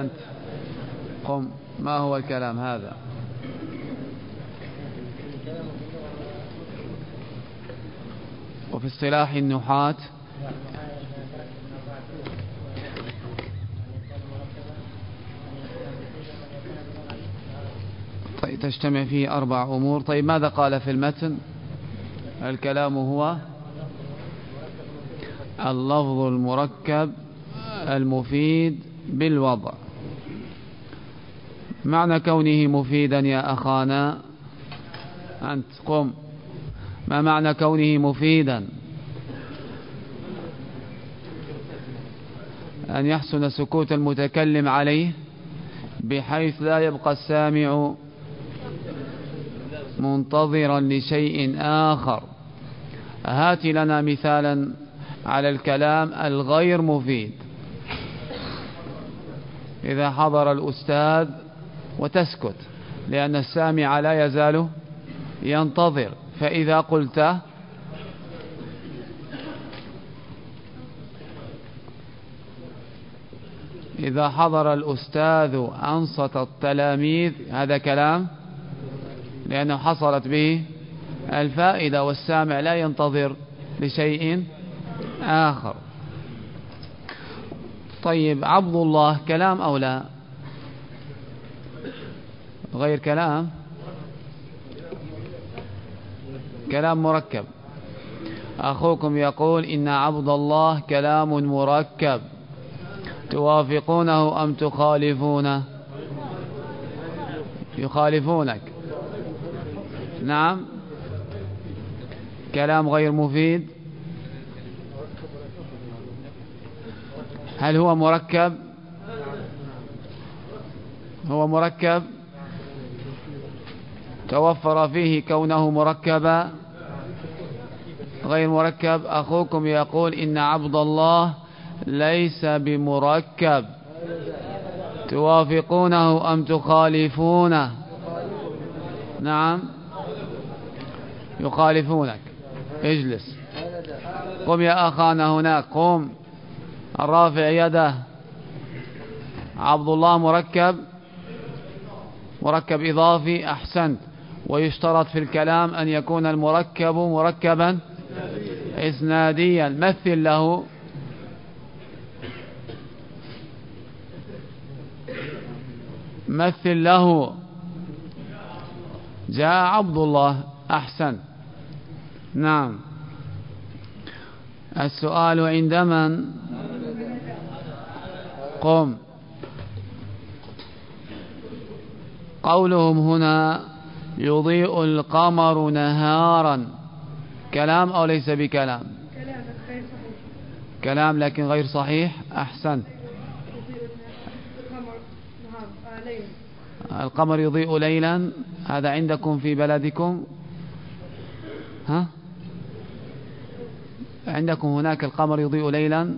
أنت. قم. ما هو الكلام هذا؟ وفي اصطلاح النحاة طيب تجتمع فيه أربع أمور. طيب ماذا قال في المتن؟ الكلام هو اللفظ المركب المفيد بالوضع. معنى كونه مفيدا يا أخانا؟ أنت قم. ما معنى كونه مفيدا؟ أن يحسن سكوت المتكلم عليه بحيث لا يبقى السامع منتظرا لشيء آخر. هات لنا مثالا على الكلام الغير مفيد. إذا حضر الأستاذ وتسكت لأن السامع لا يزال ينتظر. فإذا قلت إذا حضر الأستاذ أنصت التلاميذ هذا كلام لأنه حصلت به الفائدة والسامع لا ينتظر لشيء آخر. طيب عبد الله كلام أو لا؟ غير كلام؟ كلام مركب. أخوكم يقول إن عبد الله كلام مركب. توافقونه أم تخالفونه؟ يخالفونك. نعم. كلام غير مفيد؟ هل هو مركب؟ هو مركب؟ توفر فيه كونه مركبا؟ غير مركب؟ أخوكم يقول إن عبد الله ليس بمركب. توافقونه أم تخالفونه؟ نعم. يخالفونك. اجلس. قم يا أخانا هناك قم. الرافع يده. عبد الله مركب. مركب إضافي أحسنت. ويشترط في الكلام أن يكون المركب مركبا إسناديا. مثل له. مثل له. جاء عبد الله. أحسن نعم. السؤال عند من؟ قم قولهم هنا يضيء القمر نهارا. كلام أو ليس بكلام؟ كلام لكن غير صحيح. أحسن. القمر يضيء ليلا. هذا عندكم في بلدكم؟ ها؟ عندكم هناك القمر يضيء ليلا.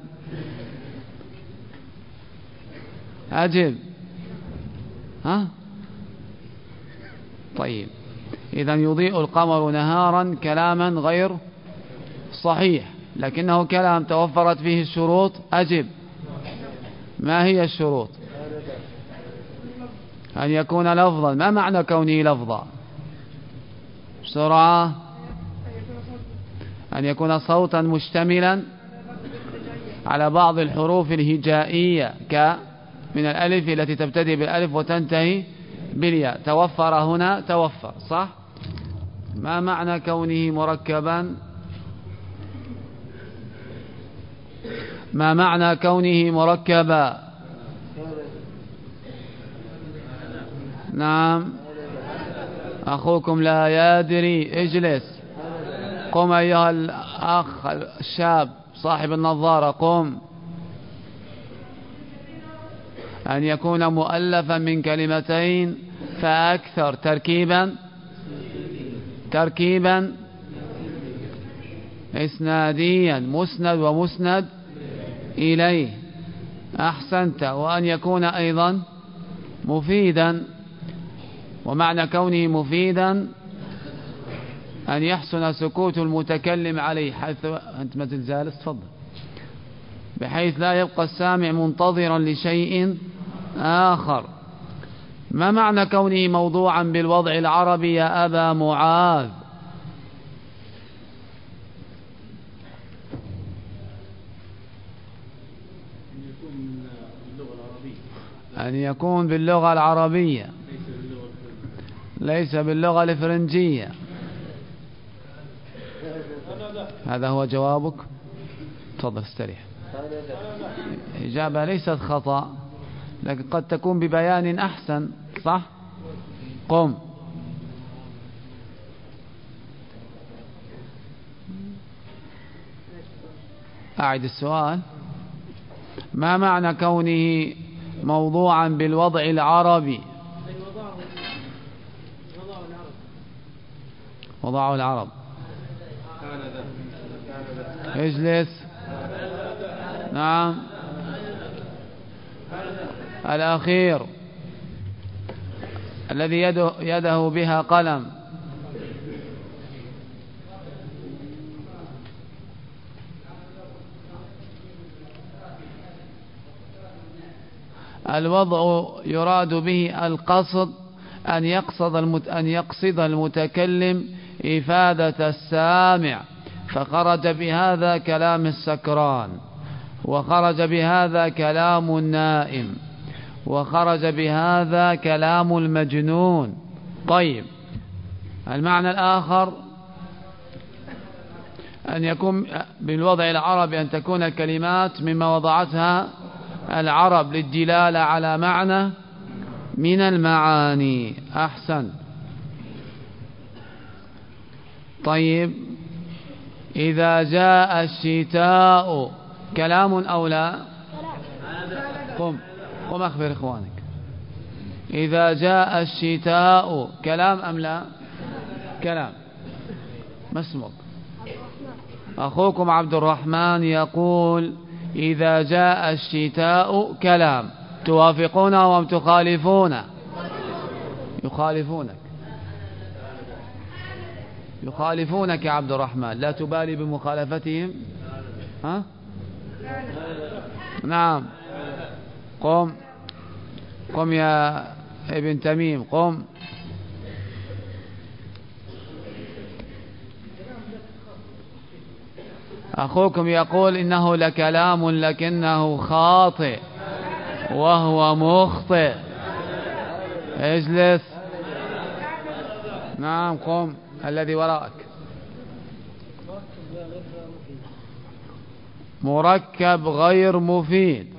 أجب ها؟ طيب. إذا يضيء القمر نهارا كلاما غير صحيح لكنه كلام توفرت فيه الشروط. أجب ما هي الشروط؟ أن يكون لفظا. ما معنى كونه لفظا؟ بسرعة. أن يكون صوتا مشتملا على بعض الحروف الهجائية ك من الألف التي تبتدي بالألف وتنتهي بالياء. توفر هنا توفر صح؟ ما معنى كونه مركبا؟ ما معنى كونه مركبا؟ نعم. أخوكم لا يدري. اجلس. قم أيها الأخ الشاب صاحب النظارة قم. أن يكون مؤلفا من كلمتين فأكثر تركيبا. تركيبا. إسناديا. مسند ومسند إليه. أحسنت. وأن يكون أيضا مفيدا. ومعنى كونه مفيدا أن يحسن سكوت المتكلم عليه. حيث أنت ما تزال تفضل. بحيث لا يبقى السامع منتظرا لشيء آخر. ما معنى كونه موضوعا بالوضع العربي يا أبا معاذ؟ أن يكون باللغة العربية. ليس باللغة الفرنجية. هذا هو جوابك؟ تفضل استريح. إجابة ليست خطأ. لكن قد تكون ببيان أحسن صح؟ قم. أعد السؤال. ما معنى كونه موضوعا بالوضع العربي؟ وضعه العرب. اجلس. نعم. الأخير الذي يده, يده بها قلم. الوضع يراد به القصد أن يقصد أن يقصد المتكلم إفادة السامع فخرج بهذا كلام السكران وخرج بهذا كلام النائم. وخرج بهذا كلام المجنون. طيب المعنى الآخر؟ أن يكون بالوضع العربي أن تكون الكلمات مما وضعتها العرب للدلالة على معنى من المعاني. أحسن. طيب إذا جاء الشتاء كلام أو لا؟ قم. قم أخبر إخوانك. إذا جاء الشتاء كلام أم لا؟ كلام. ما اسمك؟ أخوكم عبد الرحمن يقول إذا جاء الشتاء كلام. توافقون أم تخالفون يخالفونك. يخالفونك يا عبد الرحمن. لا تبالي بمخالفتهم؟ ها؟ نعم. قم. قم يا ابن تميم قم. أخوكم يقول إنه لكلام لكنه خاطئ وهو مخطئ. اجلس. نعم قم. الذي وراءك. مركب غير مفيد.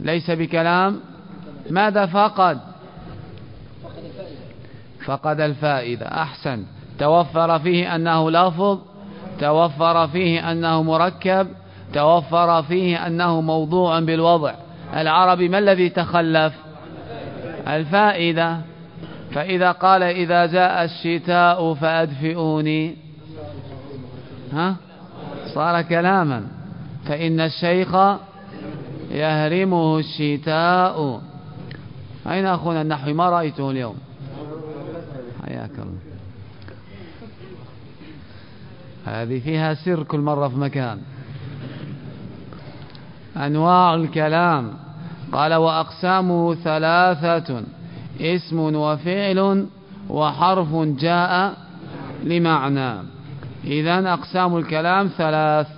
ليس بكلام ماذا فقد؟ فقد الفائدة. أحسن. توفر فيه أنه لفظ توفر فيه أنه مركب توفر فيه أنه موضوع بالوضع. العربي ما الذي تخلف؟ الفائدة. فإذا قال إذا جاء الشتاء فأدفئوني. ها؟ صار كلاما. فإن الشيخ يهرمه الشتاء. أين أخونا؟ النحوي ما رأيته اليوم؟ حياك الله. هذه فيها سر كل مرة في مكان. أنواع الكلام. قال وأقسامه ثلاثة اسم وفعل وحرف جاء لمعنى. إذا أقسام الكلام ثلاث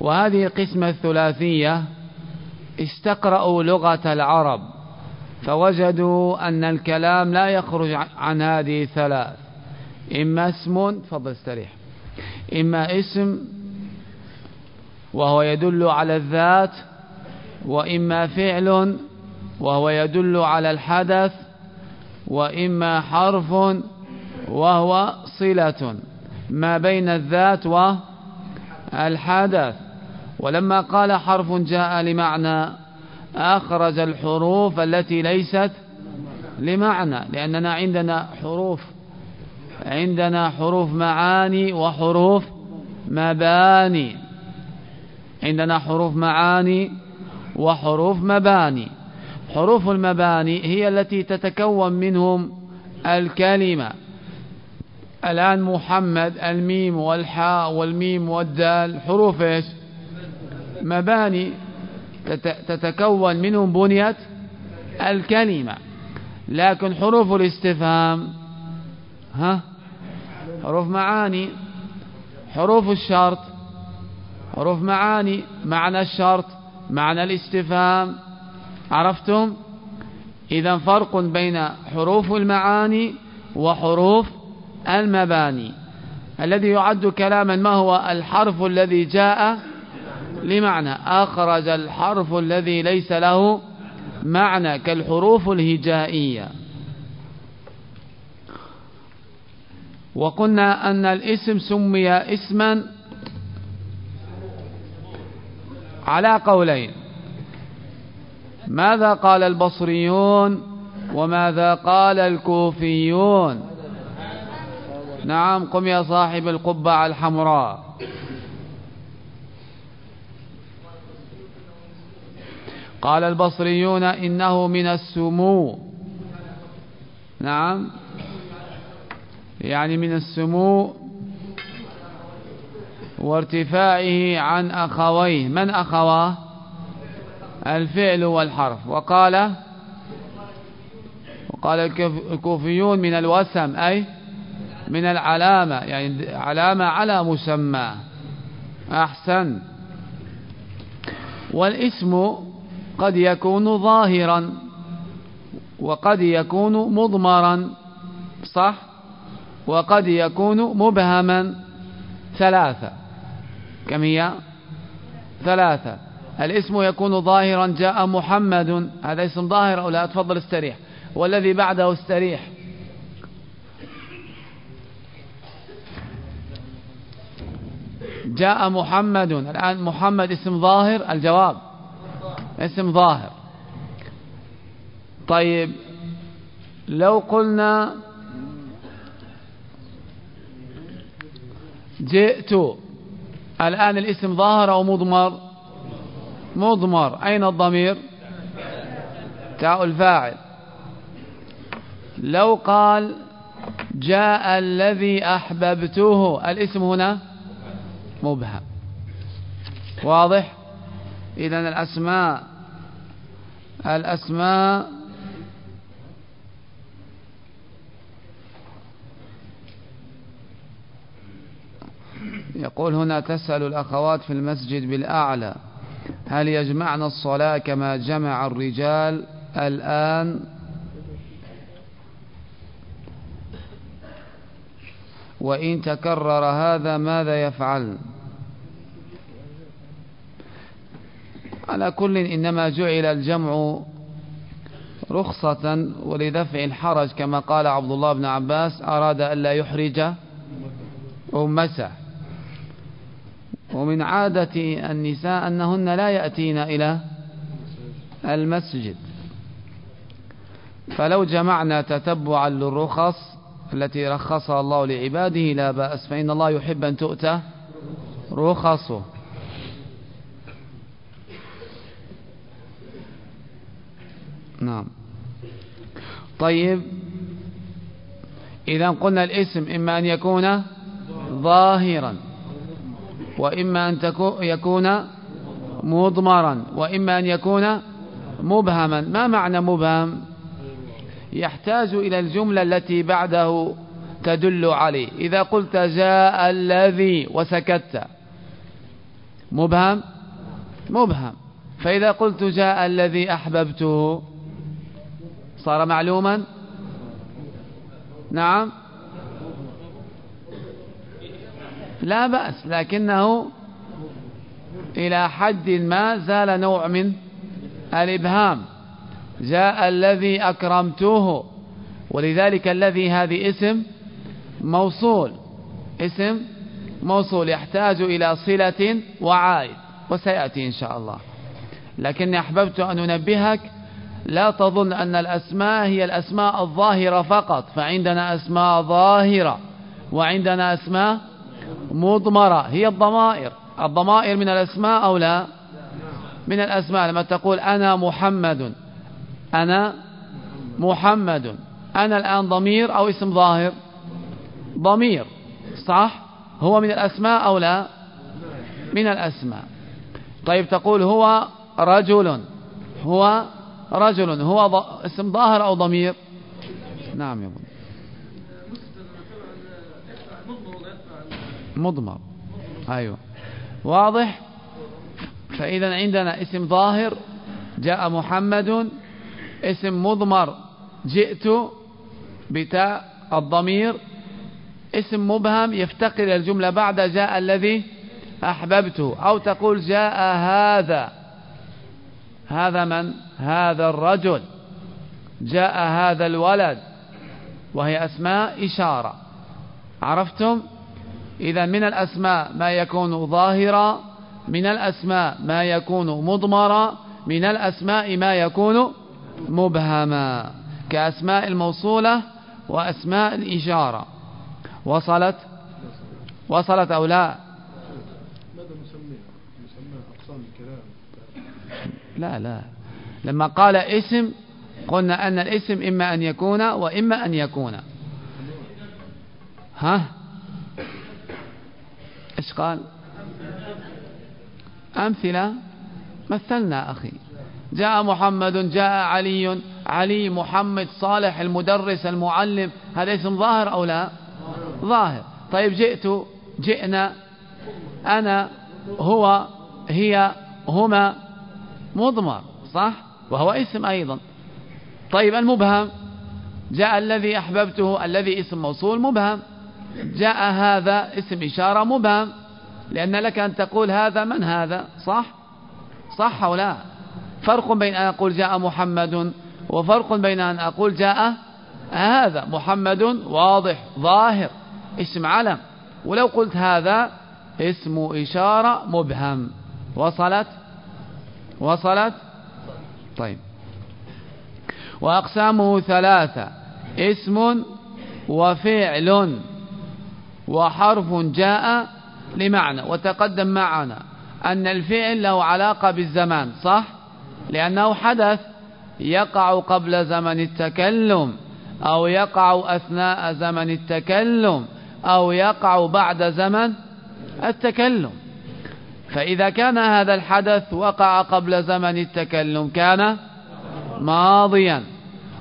وهذه قسمة الثلاثية استقرأوا لغة العرب فوجدوا أن الكلام لا يخرج عن هذه الثلاث إما اسم تفضل استريح. إما اسم وهو يدل على الذات وإما فعل وهو يدل على الحدث وإما حرف وهو صلة. ما بين الذات والحدث. ولما قال حرف جاء لمعنى أخرج الحروف التي ليست لمعنى لأننا عندنا حروف عندنا حروف معاني وحروف مباني. عندنا حروف معاني وحروف مباني. حروف المباني هي التي تتكون منهم الكلمة. الآن محمد الميم والحاء والميم والدال حروف إيش؟ مباني تتكون منهم بنية الكلمة لكن حروف الاستفهام ها؟ حروف معاني حروف الشرط حروف معاني معنى الشرط معنى الاستفهام عرفتم؟ إذا فرق بين حروف المعاني وحروف المباني. الذي يعد كلاما ما هو؟ الحرف الذي جاء لمعنى أخرج الحرف الذي ليس له معنى كالحروف الهجائية. وقلنا أن الاسم سمي اسما على قولين. ماذا قال البصريون وماذا قال الكوفيون؟ نعم قم يا صاحب القبعة الحمراء. قال البصريون إنه من السمو. نعم. يعني من السمو وارتفاعه عن أخويه. من أخواه الفعل والحرف. وقال وقال الكوفيون من الوسم أي من العلامة. يعني علامة على مسمى. أحسن. والاسم قد يكون ظاهرا وقد يكون مضمرا صح؟ وقد يكون مبهما. ثلاثة. كم هي؟ ثلاثة. الاسم يكون ظاهرا جاء محمد. هذا اسم ظاهر أو لا؟ تفضل استريح. والذي بعده استريح. جاء محمد. الآن محمد اسم ظاهر الجواب. اسم ظاهر. طيب لو قلنا جئت الآن الاسم ظاهر أو مضمر؟ مضمر. أين الضمير؟ تاء الفاعل. لو قال جاء الذي أحببته الاسم هنا مبهم. واضح؟ إذا الأسماء الأسماء يقول هنا تسأل الأخوات في المسجد بالأعلى هل يجمعنا الصلاة كما جمع الرجال الآن؟ وإن تكرر هذا ماذا يفعل؟ على كل إنما جعل الجمع رخصة ولدفع الحرج كما قال عبد الله بن عباس أراد ألا يحرج أمته. ومن عادة النساء أنهن لا يأتين إلى المسجد. فلو جمعنا تتبعا للرخص التي رخصها الله لعباده لا بأس فإن الله يحب أن تؤتى رخصه. نعم. طيب. إذا قلنا الاسم إما أن يكون ظاهرا وإما أن يكون مضمرا وإما أن يكون مبهما. ما معنى مبهم؟ يحتاج إلى الجملة التي بعده تدل عليه. إذا قلت جاء الذي وسكت مبهم؟ مبهم. فإذا قلت جاء الذي أحببته صار معلوما؟ نعم. لا بأس لكنه إلى حد ما زال نوع من الإبهام. جاء الذي أكرمته ولذلك الذي هذه اسم موصول. اسم موصول يحتاج إلى صلة وعائد وسيأتي إن شاء الله. لكني أحببت أن أنبهك لا تظن أن الأسماء هي الأسماء الظاهرة فقط فعندنا أسماء ظاهرة وعندنا أسماء مضمرة. هي الضمائر. الضمائر من الأسماء أو لا؟ من الأسماء. لما تقول أنا محمد أنا محمد. أنا الآن ضمير أو اسم ظاهر؟ ضمير. صح؟ هو من الأسماء أو لا؟ من الأسماء. طيب تقول هو رجل هو رجل هو اسم ظاهر أو ضمير. نعم يا ابن مضمر. أيوه. واضح؟ فإذا عندنا اسم ظاهر جاء محمد اسم مضمر جئت بتاء الضمير. اسم مبهم يفتقر الجملة بعد جاء الذي أحببته أو تقول جاء هذا. هذا من؟ هذا الرجل. جاء هذا الولد وهي أسماء إشارة. عرفتم؟ إذا من الأسماء ما يكون ظاهرا من الأسماء ما يكون مضمرا من الأسماء ما يكون مبهما. كأسماء الموصولة وأسماء الإشارة. وصلت؟ وصلت أو لا؟ لا لا. لما قال اسم قلنا أن الاسم إما أن يكون وإما أن يكون. ها؟ إيش قال؟ أمثلة. مثلنا أخي. جاء محمد جاء علي. علي محمد صالح المدرس المعلم. هذا اسم ظاهر أو لا؟ ظاهر. طيب جئت جئنا. أنا هو هي هما. مضمر صح؟ وهو اسم أيضا. طيب المبهم. جاء الذي أحببته الذي اسم موصول مبهم. جاء هذا اسم إشارة مبهم. لأن لك أن تقول هذا من هذا صح؟ صح أو لا؟ فرق بين أن أقول جاء محمد وفرق بين أن أقول جاء هذا. محمد واضح ظاهر اسم علم. ولو قلت هذا اسم إشارة مبهم. وصلت وصلت؟ طيب. وأقسامه ثلاثة اسم وفعل وحرف جاء لمعنى وتقدم معنا أن الفعل له علاقة بالزمان صح؟ لأنه حدث يقع قبل زمن التكلم أو يقع أثناء زمن التكلم أو يقع بعد زمن التكلم. فإذا كان هذا الحدث وقع قبل زمن التكلم كان ماضيا.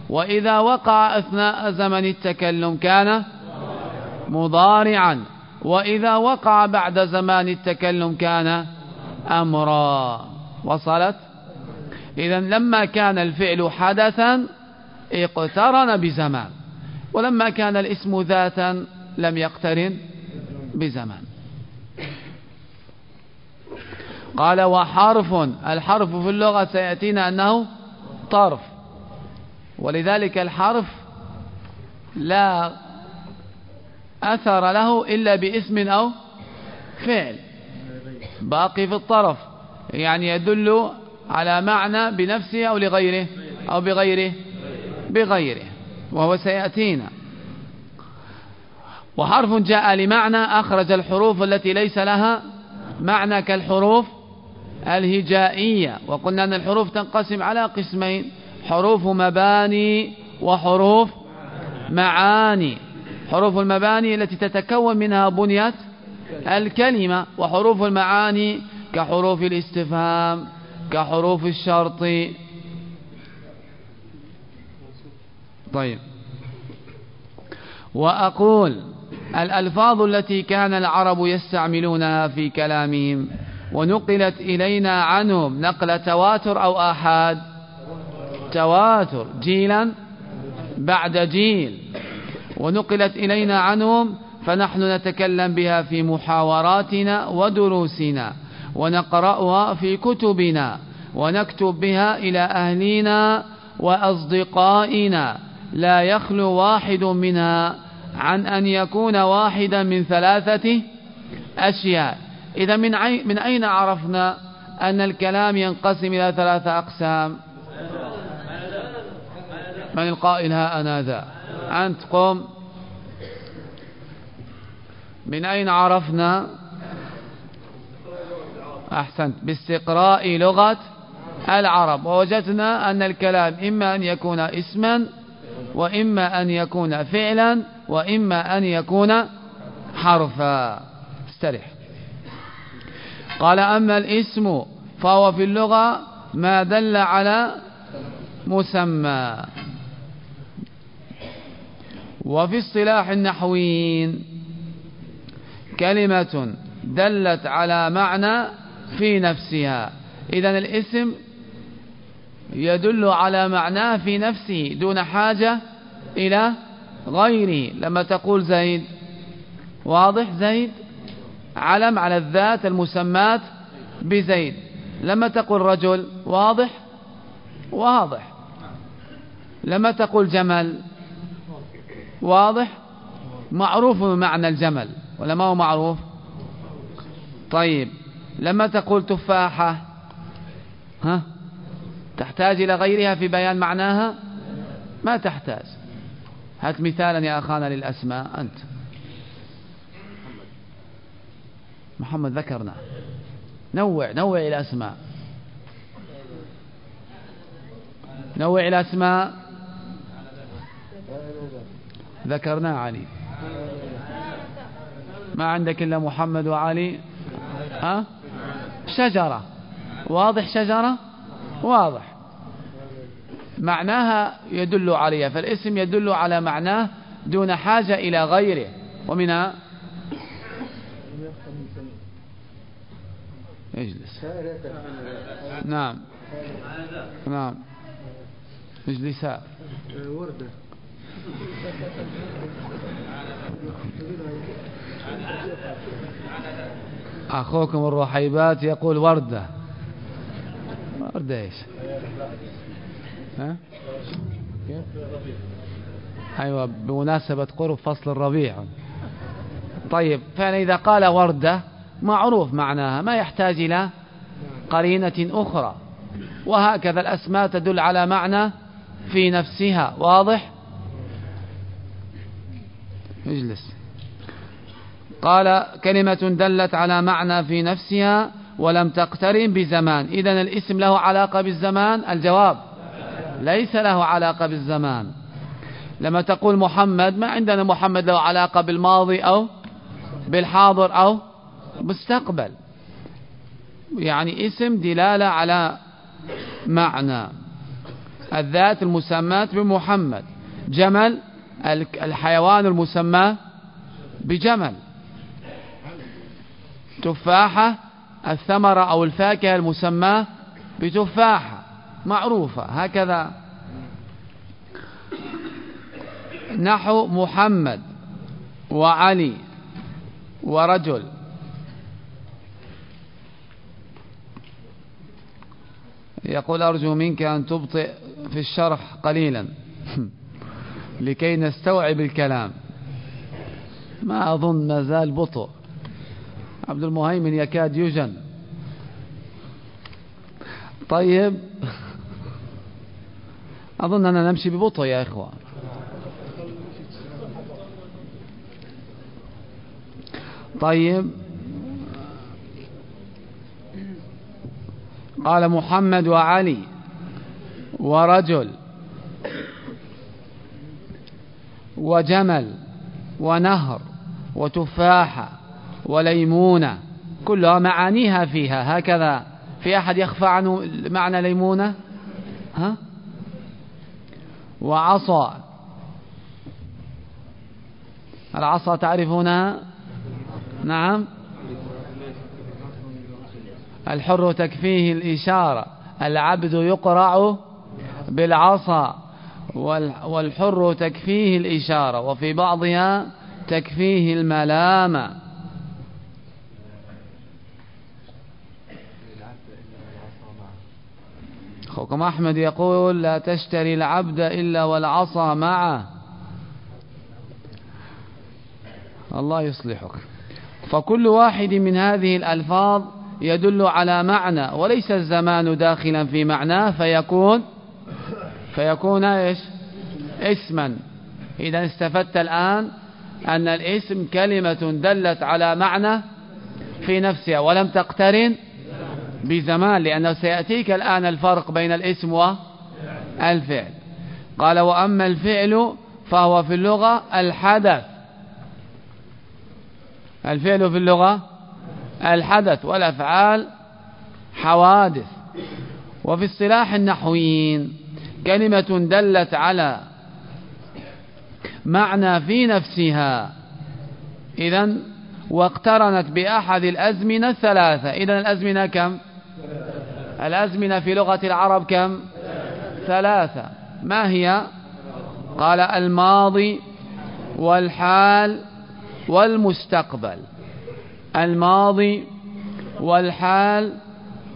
وإذا وقع أثناء زمن التكلم كان مضارعا. وإذا وقع بعد زمان التكلم كان أمرا. وصلت؟ إذا لما كان الفعل حدثا اقترن بزمان. ولما كان الاسم ذاتا لم يقترن بزمان. قال وحرف الحرف في اللغة سيأتينا أنه طرف. ولذلك الحرف لا أثر له إلا باسم أو فعل. باقي في الطرف يعني يدل على معنى بنفسه أو لغيره أو بغيره بغيره وهو سيأتينا. وحرف جاء لمعنى أخرج الحروف التي ليس لها معنى كالحروف الهجائية. وقلنا أن الحروف تنقسم على قسمين حروف مباني وحروف معاني. حروف المباني التي تتكون منها بنية الكلمة وحروف المعاني كحروف الاستفهام كحروف الشرط. طيب. وأقول الألفاظ التي كان العرب يستعملونها في كلامهم ونقلت إلينا عنهم نقل تواتر أو آحاد؟ تواتر. جيلا؟ بعد جيل. ونقلت إلينا عنهم فنحن نتكلم بها في محاوراتنا ودروسنا ونقرأها في كتبنا ونكتب بها إلى أهلنا وأصدقائنا. لا يخلو واحد منها عن أن يكون واحدا من ثلاثة أشياء. إذا من, من أين عرفنا أن الكلام ينقسم إلى ثلاثة أقسام؟ من القائل ها أنا ذا. أنت قم. من أين عرفنا؟ أحسنت. باستقراء لغة العرب. ووجدنا أن الكلام إما أن يكون اسما وإما أن يكون فعلا وإما أن يكون حرفا. استرح. قال أما الاسم فهو في اللغة ما دل على مسمى. وفي اصطلاح النحويين كلمة دلت على معنى في نفسها. إذا الاسم يدل على معناه في نفسه دون حاجة إلى غيره. لما تقول زيد واضح زيد؟ علم على الذات المسمات بزيد. لما تقول رجل واضح؟ واضح. لما تقول جمل؟ واضح. معروف معنى الجمل ولا ما هو معروف؟ طيب. لما تقول تفاحة؟ ها؟ تحتاج إلى غيرها في بيان معناها؟ ما تحتاج. هات مثالا يا أخانا للأسماء أنت. محمد ذكرنا. نوع نوع الأسماء نوع الأسماء ذكرنا علي. ما عندك إلا محمد وعلي. ها؟ شجرة. واضح شجرة؟ واضح. معناها يدل عليها فالاسم يدل على معناه دون حاجة إلى غيره. ومنها اجلس. نعم. نعم. اجلسا وردة. أخوكم الرحيبات يقول وردة. وردة إيش؟ ها؟ أيوة بمناسبة قرب فصل الربيع. طيب فإذا قال وردة معروف معناها ما يحتاج إلى قرينة أخرى. وهكذا الأسماء تدل على معنى في نفسها. واضح؟ اجلس. قال كلمة دلت على معنى في نفسها ولم تقترن بزمان. إذا الاسم له علاقة بالزمان؟ الجواب ليس له علاقة بالزمان. لما تقول محمد ما عندنا محمد له علاقة بالماضي أو بالحاضر أو مستقبل. يعني اسم دلالة على معنى. الذات المسماة بمحمد. جمل الحيوان المسمى بجمل. تفاحة الثمرة أو الفاكهة المسمى بتفاحة. معروفة. هكذا. نحو محمد وعلي ورجل. يقول أرجو منك أن تبطئ في الشرح قليلا. لكي نستوعب الكلام. ما أظن ما زال بطء. عبد المهيمن يكاد يجن. طيب. أظن أننا نمشي ببطء يا إخوان طيب. قال محمد وعلي ورجل وجمل ونهر وتفاحة وليمونة كلها معانيها فيها. هكذا في أحد يخفى عنه معنى ليمونة؟ ها؟ وعصا. العصا تعرفونها؟ نعم. الحر تكفيه الإشارة العبد يقرع بالعصا والحر تكفيه الإشارة وفي بعضها تكفيه الملامة أخوكم أحمد يقول لا تشتري العبد إلا والعصا معه. الله يصلحك. فكل واحد من هذه الألفاظ يدل على معنى وليس الزمان داخلا في معناه فيكون فيكون إيش؟ اسما. إذا استفدت الآن أن الاسم كلمة دلت على معنى في نفسها ولم تقترن بزمان لأنه سيأتيك الآن الفرق بين الاسم والفعل قال وأما الفعل فهو في اللغة الحدث. الفعل في اللغة الحدث والأفعال حوادث. وفي اصطلاح النحويين كلمة دلت على معنى في نفسها. إذا واقترنت بأحد الأزمنة الثلاثة. إذا الأزمنة كم؟ الأزمنة في لغة العرب كم؟ ثلاثة. ما هي؟ قال الماضي والحال والمستقبل. الماضي والحال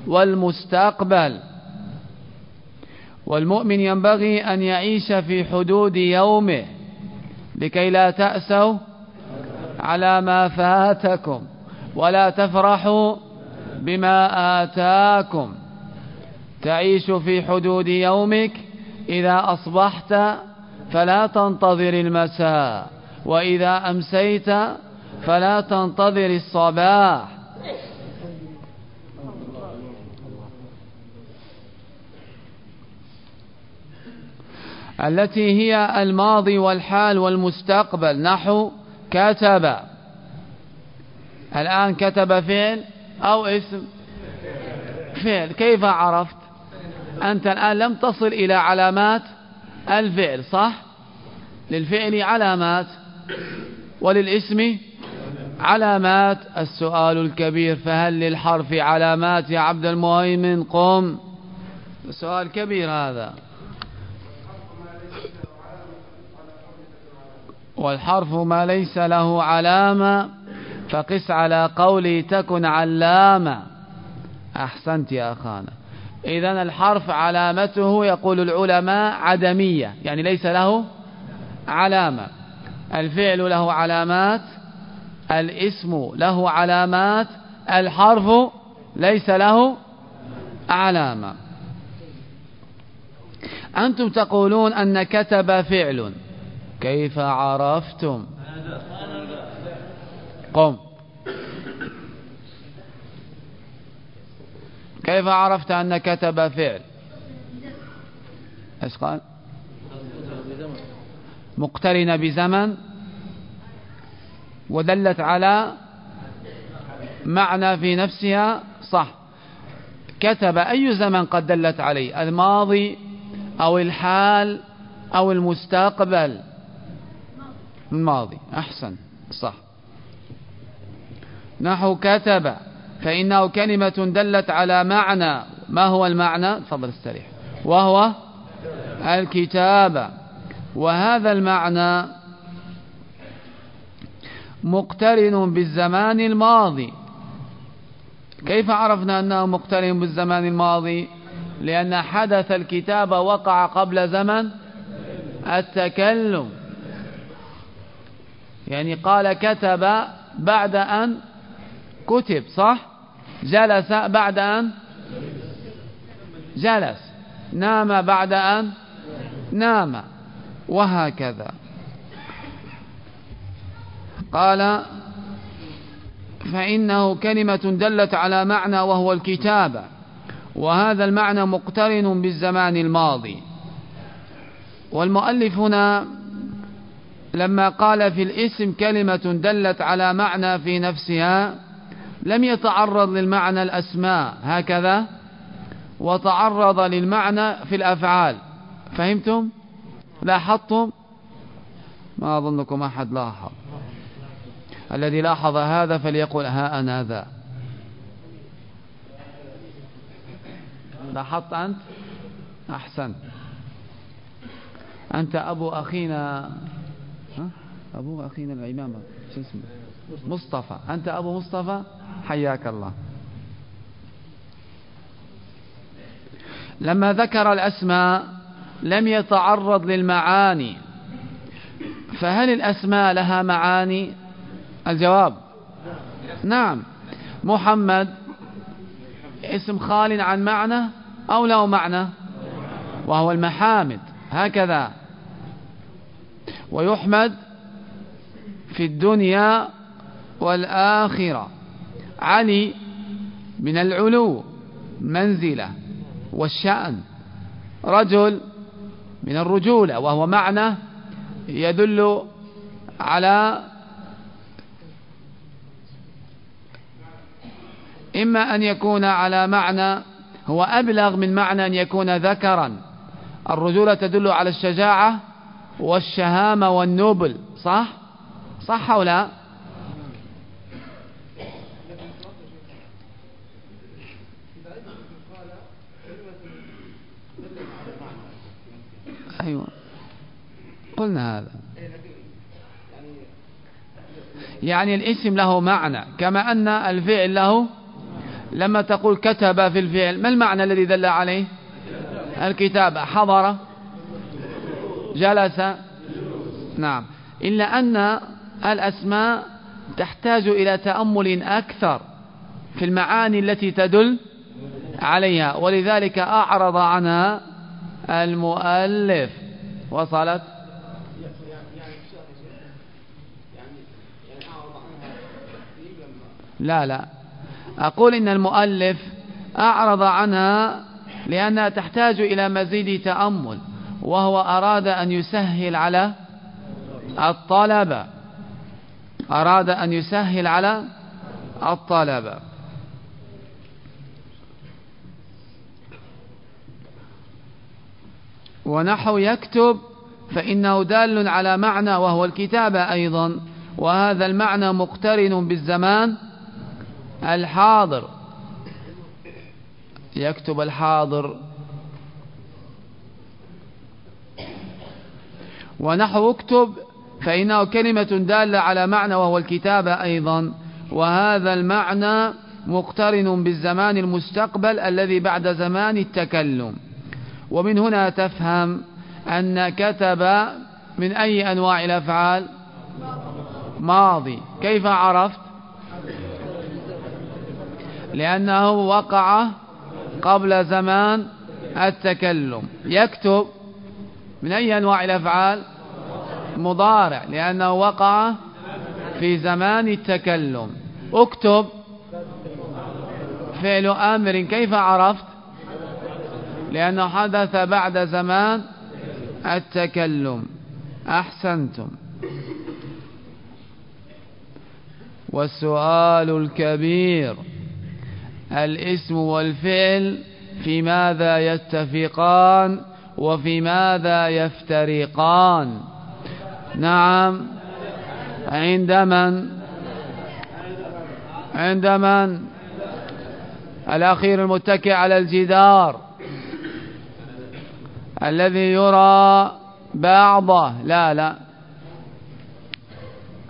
والمستقبل. والمؤمن ينبغي أن يعيش في حدود يومه لكي لا تأسوا على ما فاتكم ولا تفرحوا بما آتاكم. تعيش في حدود يومك إذا أصبحت فلا تنتظر المساء وإذا أمسيت فلا تنتظر الصباح. التي هي الماضي والحال والمستقبل. نحو كتب. الآن كتب فعل أو اسم فعل. كيف عرفت؟ أنت الآن لم تصل إلى علامات الفعل صح؟ للفعل علامات. وللاسم علامات السؤال الكبير فهل للحرف علامات يا عبد المهيمن؟ قم. سؤال كبير هذا. والحرف ما ليس له علامة فقس على قولي تكن علامة. أحسنت يا أخانا. إذا الحرف علامته يقول العلماء عدمية يعني ليس له علامة. الفعل له علامات الاسم له علامات الحرف ليس له علامة. أنتم تقولون أن كتب فعل. كيف عرفتم؟ قم. كيف عرفت أن كتب فعل؟ إيش قال؟ مقترنة بزمن. ودلت على معنى في نفسها صح. كتب أي زمن قد دلت عليه؟ الماضي أو الحال أو المستقبل؟ الماضي. أحسن صح. نحو كتب فإنه كلمة دلت على معنى. ما هو المعنى؟ تفضل استريح. وهو الكتابة وهذا المعنى مقترن بالزمان الماضي. كيف عرفنا أنه مقترن بالزمان الماضي؟ لأن حدث الكتابة وقع قبل زمن التكلم. يعني قال كتب بعد أن كتب صح؟ جلس بعد أن جلس. نام بعد أن نام. وهكذا. قال فإنه كلمة دلت على معنى وهو الكتابة وهذا المعنى مقترن بالزمان الماضي. والمؤلف هنا لما قال في الاسم كلمة دلت على معنى في نفسها لم يتعرض للمعنى الأسماء هكذا وتعرض للمعنى في الأفعال. فهمتم؟ لاحظتم؟ ما أظنكم أحد لاحظ. الذي لاحظ هذا فليقول ها أنا ذا. لاحظت أنت؟ أحسن. أنت أبو أخينا؟ أبو أخينا الإمام شو اسمه؟ مصطفى. أنت أبو مصطفى؟ حياك الله. لما ذكر الأسماء لم يتعرض للمعاني فهل الأسماء لها معاني؟ الجواب. نعم. محمد. اسم خال عن معنى أو له معنى؟ وهو المحامد. هكذا. ويحمد في الدنيا والآخرة. علي من العلو منزلة والشأن. رجل من الرجولة وهو معنى يدل على إما أن يكون على معنى هو أبلغ من معنى أن يكون ذكرا. الرجولة تدل على الشجاعة والشهامة والنبل صح؟ صح أو لا؟ أيوة. قلنا هذا. يعني الاسم له معنى كما أن الفعل له لما تقول كتب في الفعل ما المعنى الذي دل عليه؟ الكتابة حضر. جلس. نعم. إلا أن الأسماء تحتاج إلى تأمل أكثر في المعاني التي تدل عليها. ولذلك أعرض عنها المؤلف. وصلت؟ لا لا. أقول إن المؤلف أعرض عنها لأنها تحتاج إلى مزيد تأمل وهو أراد أن يسهل على الطلبة أراد أن يسهل على الطلبة ونحو يكتب فإنه دال على معنى وهو الكتابة أيضا وهذا المعنى مقترن بالزمان الحاضر. يكتب الحاضر. ونحو اكتب فإنه كلمة دالة على معنى وهو الكتابة أيضا. وهذا المعنى مقترن بالزمان المستقبل الذي بعد زمان التكلم. ومن هنا تفهم أن كتب من أي أنواع الأفعال؟ ماضي. كيف عرفت؟ لأنه وقع قبل زمان التكلم. يكتب من أي أنواع الأفعال؟ مضارع لأنه وقع في زمان التكلم. اكتب فعل أمر كيف عرفت؟ لأنه حدث بعد زمان التكلم. أحسنتم. والسؤال الكبير. الاسم والفعل في ماذا يتفقان وفي ماذا يفترقان. نعم. عند من؟ عند من؟ الأخير المتكئ على الجدار. الذي يرى بعضه. لا لا.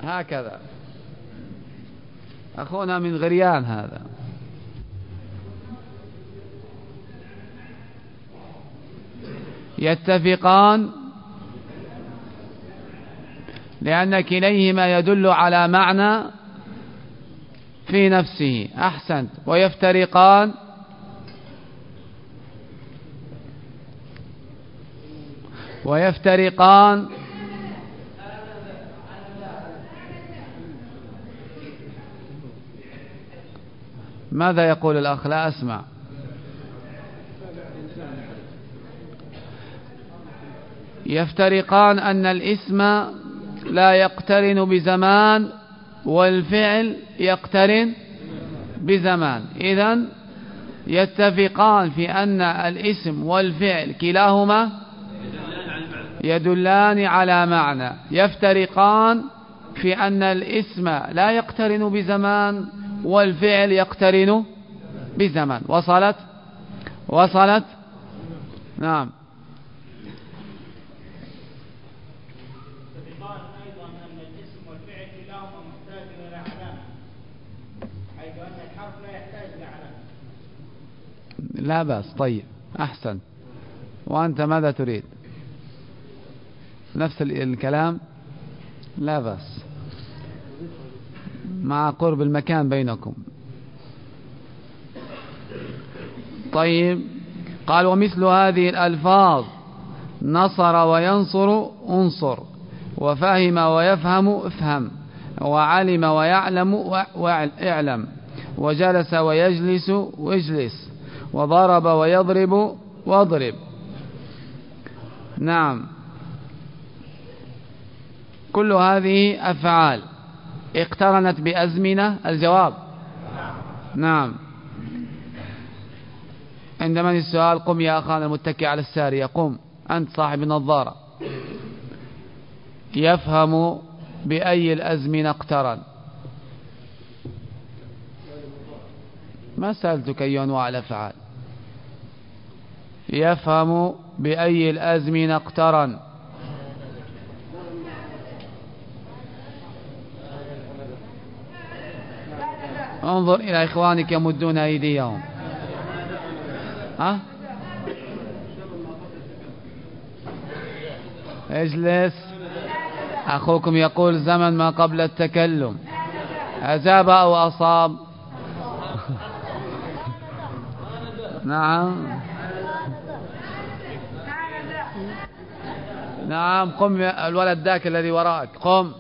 هكذا. أخونا من غريان هذا. يتفقان لأن كليهما يدل على معنى في نفسه. أحسنت. ويفترقان. ويفترقان. ماذا يقول الأخ؟ لا أسمع. يفترقان أن الاسم لا يقترن بزمان والفعل يقترن بزمان. إذا يتفقان في أن الاسم والفعل كلاهما يدلان على معنى. يفترقان في أن الاسم لا يقترن بزمان والفعل يقترن بزمان. وصلت؟ وصلت؟ نعم. لا بأس. طيب أحسن. وأنت ماذا تريد؟ نفس الكلام؟ لا بأس. مع قرب المكان بينكم. طيب قال ومثل هذه الألفاظ نصر وينصر انصر وفهم ويفهم افهم وعلم ويعلم واعلم وجلس ويجلس واجلس وضرب ويضرب واضرب. نعم. كل هذه أفعال. اقترنت بأزمنة؟ الجواب. نعم. عندما السؤال قم يا أخانا المتكي على السارية. قم. أنت صاحب النظارة. يفهم بأي الأزمنة اقترن. ما سألتك أي أنواع الأفعال. يفهم بأي الأزمنة اقترن. انظر إلى إخوانك يمدون أيديهم. ها؟ اجلس. أخوكم يقول زمن ما قبل التكلم. أجاب أو أصاب؟ نعم. نعم قم الولد ذاك الذي وراءك قم.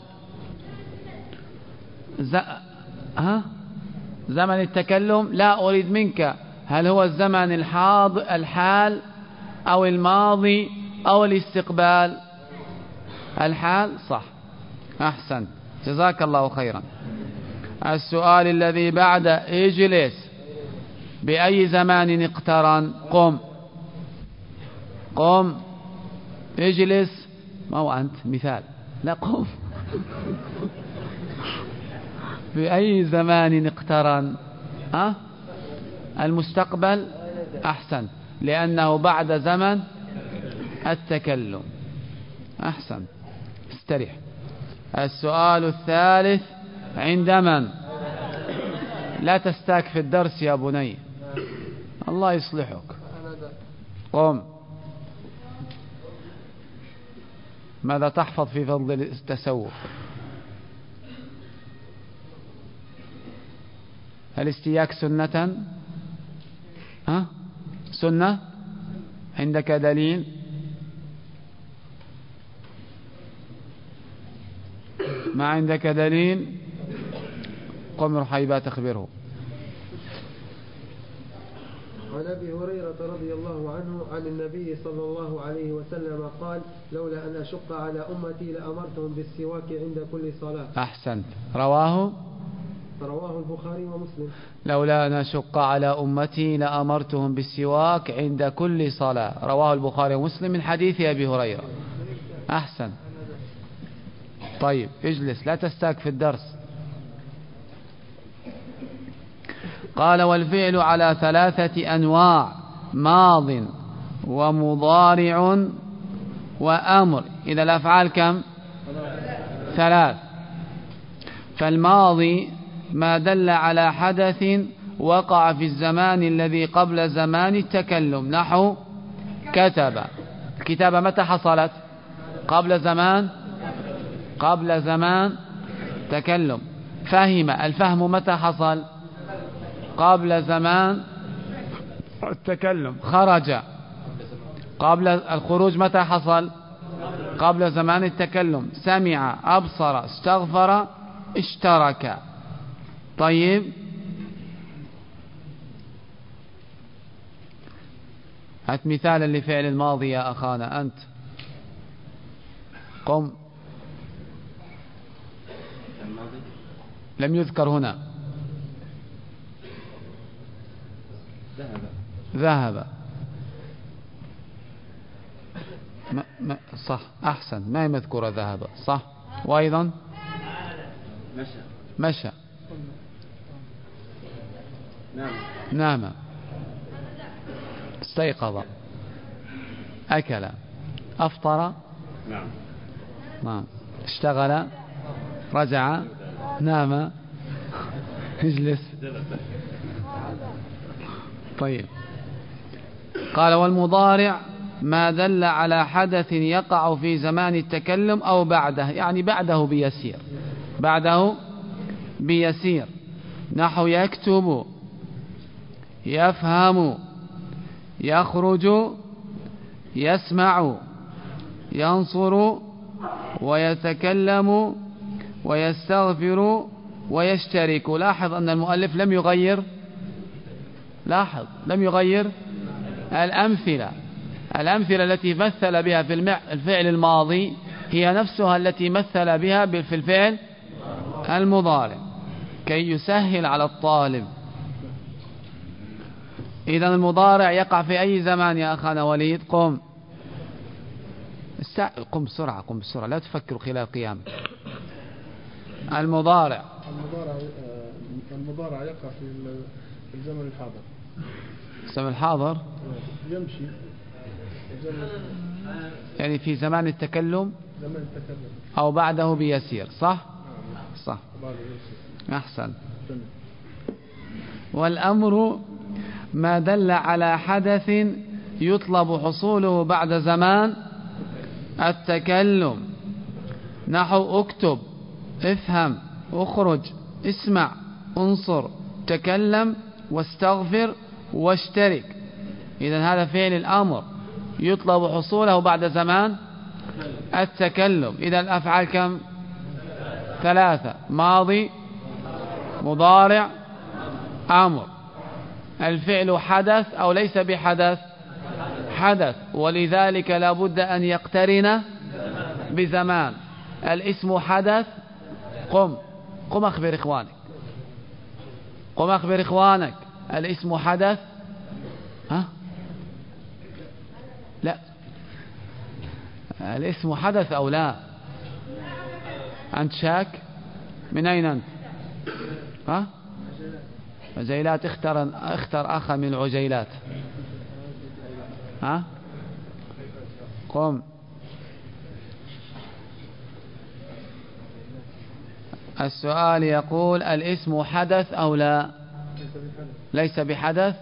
ز... ها؟ زمن التكلم؟ لا أريد منك. هل هو الزمن الحاض الحال أو الماضي أو الاستقبال؟ الحال؟ صح. أحسن. جزاك الله خيرا. السؤال الذي بعد اجلس. بأي زمان اقترن؟ قم. قم. اجلس. ما هو أنت مثال. لا قم. بأي زمان اقترن؟ ها؟ المستقبل أحسن لأنه بعد زمن التكلم. أحسن. استريح. السؤال الثالث عند من؟ لا تستاك في الدرس يا بني. الله يصلحك. قم. ماذا تحفظ في فضل التسوف هل استياك سنة؟ ها؟ سنة؟ عندك دليل؟ ما عندك دليل؟ قم رحيبات تخبره. عن أبي هريرة رضي الله عنه عن النبي صلى الله عليه وسلم قال لولا أن أشق على أمتي لأمرتهم بالسواك عند كل صلاة. أحسنت. رواه؟ رواه البخاري ومسلم. لولا أن أشق على أمتي لأمرتهم بالسواك عند كل صلاة. رواه البخاري ومسلم من حديث أبي هريرة. أحسن. طيب اجلس لا تستاك في الدرس. قال والفعل على ثلاثة أنواع ماض ومضارع وأمر. إذا الأفعال كم؟ ثلاث. فالماضي ما دل على حدث وقع في الزمان الذي قبل زمان التكلم. نحو كتب. الكتابة متى حصلت؟ قبل زمان قبل زمان تكلم فهم. الفهم متى حصل؟ قبل زمان التكلم. خرج. قبل الخروج متى حصل؟ قبل زمان التكلم. سمع أبصر استغفر اشترك. طيب. هات مثالا لفعل الماضي يا أخانا أنت. قم. لم يذكر هنا. ذهب. ما ما صح أحسن. ما هي مذكورة ذهب. صح. وأيضا؟ مشى. مشى. نام. نام. استيقظ. أكل. أفطر. نعم. نعم. اشتغل. رجع. نام. اجلس. طيب. قال والمضارع ما دل على حدث يقع في زمان التكلم أو بعده يعني بعده بيسير بعده بيسير. نحو يكتب يفهم يخرج يسمع ينصر ويتكلم ويستغفر ويشترك. لاحظ أن المؤلف لم يغير لاحظ لم يغير الأمثلة. الأمثلة التي مثل بها في الفعل الماضي هي نفسها التي مثل بها في الفعل المضارع. كي يسهل على الطالب. إذا المضارع يقع في أي زمان يا أخانا وليد؟ قم. قم بسرعة قم بسرعة. لا تفكر خلال قيامك المضارع. المضارع آه، المضارع يقع في الزمن الحاضر. الزمن الحاضر. يمشي. يعني في زمان التكلم زمان التكلم. أو بعده بيسير صح؟ صح. أحسن. والأمر ما دل على حدث يطلب حصوله بعد زمان التكلم. نحو اكتب افهم اخرج اسمع انصر تكلم. واستغفر واشترك. إذا هذا فعل الأمر. يطلب حصوله بعد زمان التكلم. إذا الأفعال كم؟ ثلاثة. ماضي مضارع أمر. الفعل حدث أو ليس بحدث؟ حدث. ولذلك لابد أن يقترن بزمان. الاسم حدث قم. قم أخبر إخوانك. قم أخبر إخوانك. الاسم حدث. ها؟ لا. الاسم حدث أو لا؟ أنت شاك؟ من أين أنت؟ ها؟ عجيلات اختر, اختر أخا من العجيلات ها؟ قم. السؤال يقول الاسم حدث أو لا؟ ليس بحدث.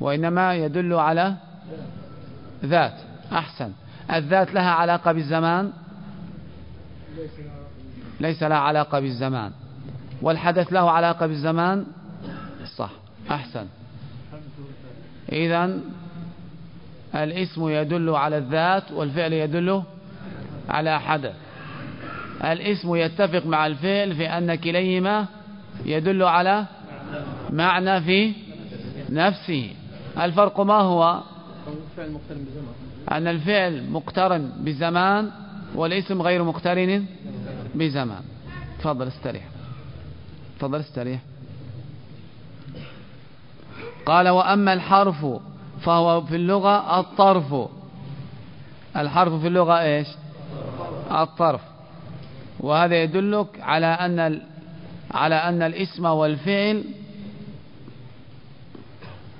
وإنما يدل على ذات. أحسن. الذات لها علاقة بالزمان؟ ليس لها علاقة بالزمان. والحدث له علاقة بالزمان؟ صح. أحسن. إذا الاسم يدل على الذات والفعل يدل على حدث. الاسم يتفق مع الفعل في أن كليهما يدل على معنى في نفسه. الفرق ما هو؟ أن الفعل مقترن بزمان والاسم غير مقترن بزمان تفضل استريح. تفضل استريح. قال وأما الحرف فهو في اللغة الطرف. الحرف في اللغة إيش؟ الطرف. وهذا يدلك على أن على أن الاسم والفعل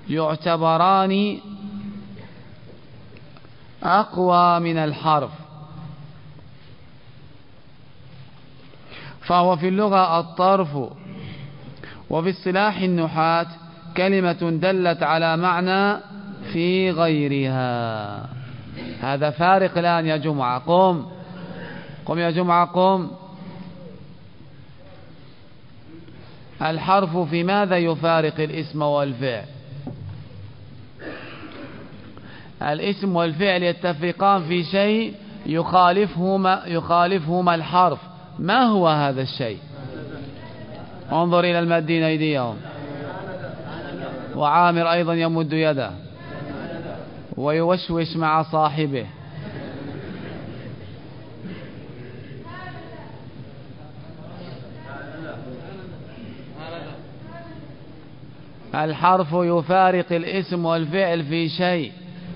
يعتبران أقوى من الحرف. فهو في اللغة الطرف وفي اصطلاح النحاة كلمة دلت على معنى في غيرها. هذا فارق الآن يا جمعة. قم. قم يا جمعة قم. الحرف في ماذا يفارق الاسم والفعل؟ الاسم والفعل يتفقان في شيء يخالفهما, يخالفهما الحرف. ما هو هذا الشيء؟ انظر إلى المادين أيديهم. وعامر أيضا يمد يده. ويوشوش مع صاحبه. الحرف يفارق الاسم والفعل في شيء.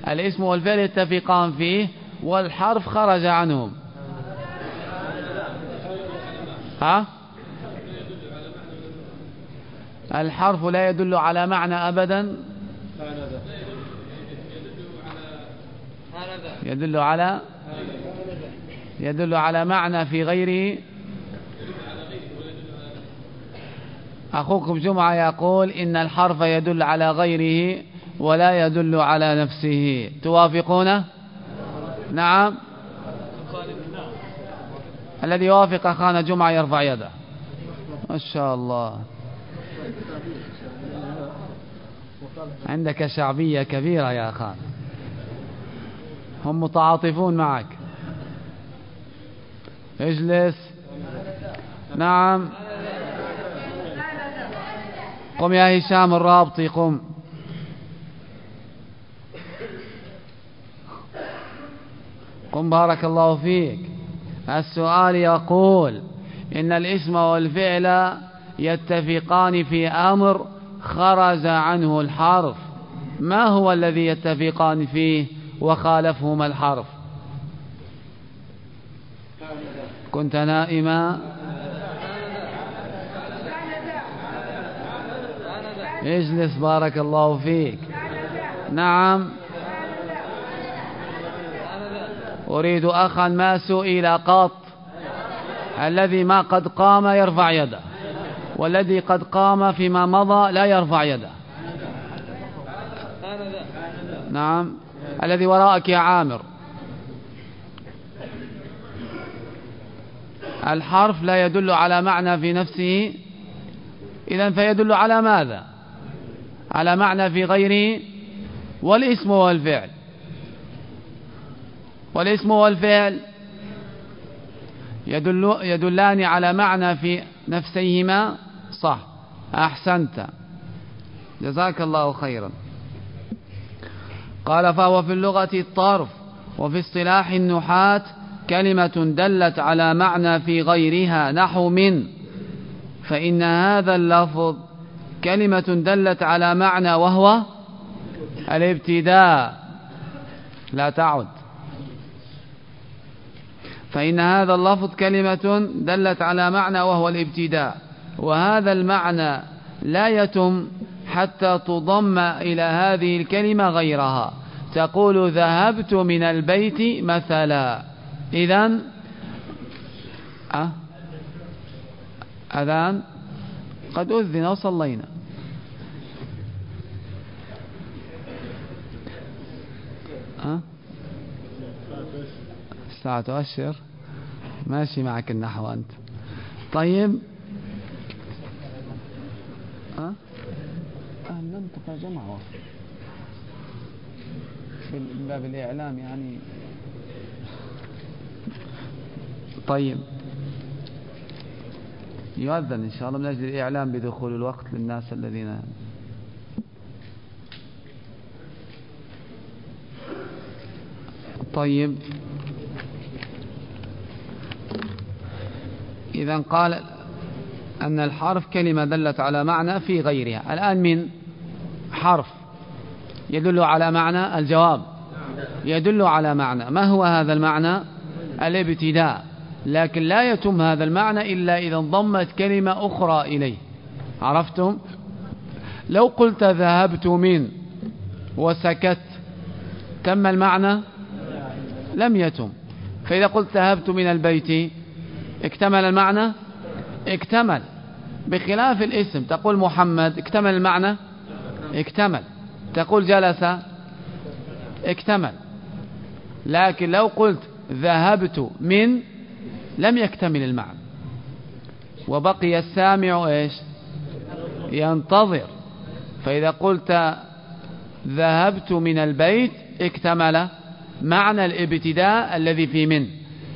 الاسم والفعل يتفقان فيه والحرف خرج عنهم. ها؟ الحرف لا يدل على معنى أبدا. يدل على يدل على معنى في غيره. أخوكم جمعة يقول إن الحرف يدل على غيره ولا يدل على نفسه. توافقونه نعم. الذي يوافق أخانا جمعة يرفع يده. ما شاء الله. عندك شعبية كبيرة يا أخان. هم متعاطفون معك. اجلس. نعم. قم يا هشام الرابطي قم. قم بارك الله فيك. السؤال يقول إن الاسم والفعل يتفقان في أمر خرج عنه الحرف. ما هو الذي يتفقان فيه وخالفهما الحرف؟ كنت نائما؟ اجلس بارك الله فيك. نعم. أريد أخا ما سئل قط. الذي ما قد قام يرفع يده. والذي قد قام فيما مضى لا يرفع يده. نعم. الذي وراءك يا عامر. الحرف لا يدل على معنى في نفسه. إذا فيدل على ماذا؟ على معنى في غيره والاسم والفعل. والاسم والفعل يدل يدلان على معنى في نفسيهما. صح. أحسنت. جزاك الله خيرا. قال فهو في اللغة الطرف وفي اصطلاح النحاة كلمة دلت على معنى في غيرها نحو من فإن هذا اللفظ كلمة دلت على معنى وهو الابتداء. لا تعد. فإن هذا اللفظ كلمة دلت على معنى وهو الابتداء. وهذا المعنى لا يتم حتى تضم إلى هذه الكلمة غيرها. تقول ذهبت من البيت مثلا. إذا أه؟ أذان؟ قد أذن وصلينا؟ الساعة تؤشر ماشي معك النحو أنت. طيب. أه؟ أهل جمعة في باب الإعلام يعني. طيب. يؤذن إن شاء الله من أجل الإعلام بدخول الوقت للناس الذين طيب. إذا قال أن الحرف كلمة دلت على معنى في غيرها. الآن من حرف يدل على معنى الجواب. يدل على معنى. ما هو هذا المعنى؟ الابتداء. لكن لا يتم هذا المعنى إلا إذا انضمت كلمة أخرى إليه. عرفتم؟ لو قلت ذهبت من وسكت تم المعنى؟ لم يتم. فإذا قلت ذهبت من البيت اكتمل المعنى؟ اكتمل. بخلاف الاسم تقول محمد اكتمل المعنى؟ اكتمل. تقول جلس؟ اكتمل. لكن لو قلت ذهبت من لم يكتمل المعنى. وبقي السامع إيش؟ ينتظر. فإذا قلت ذهبت من البيت اكتمل معنى الابتداء الذي في من.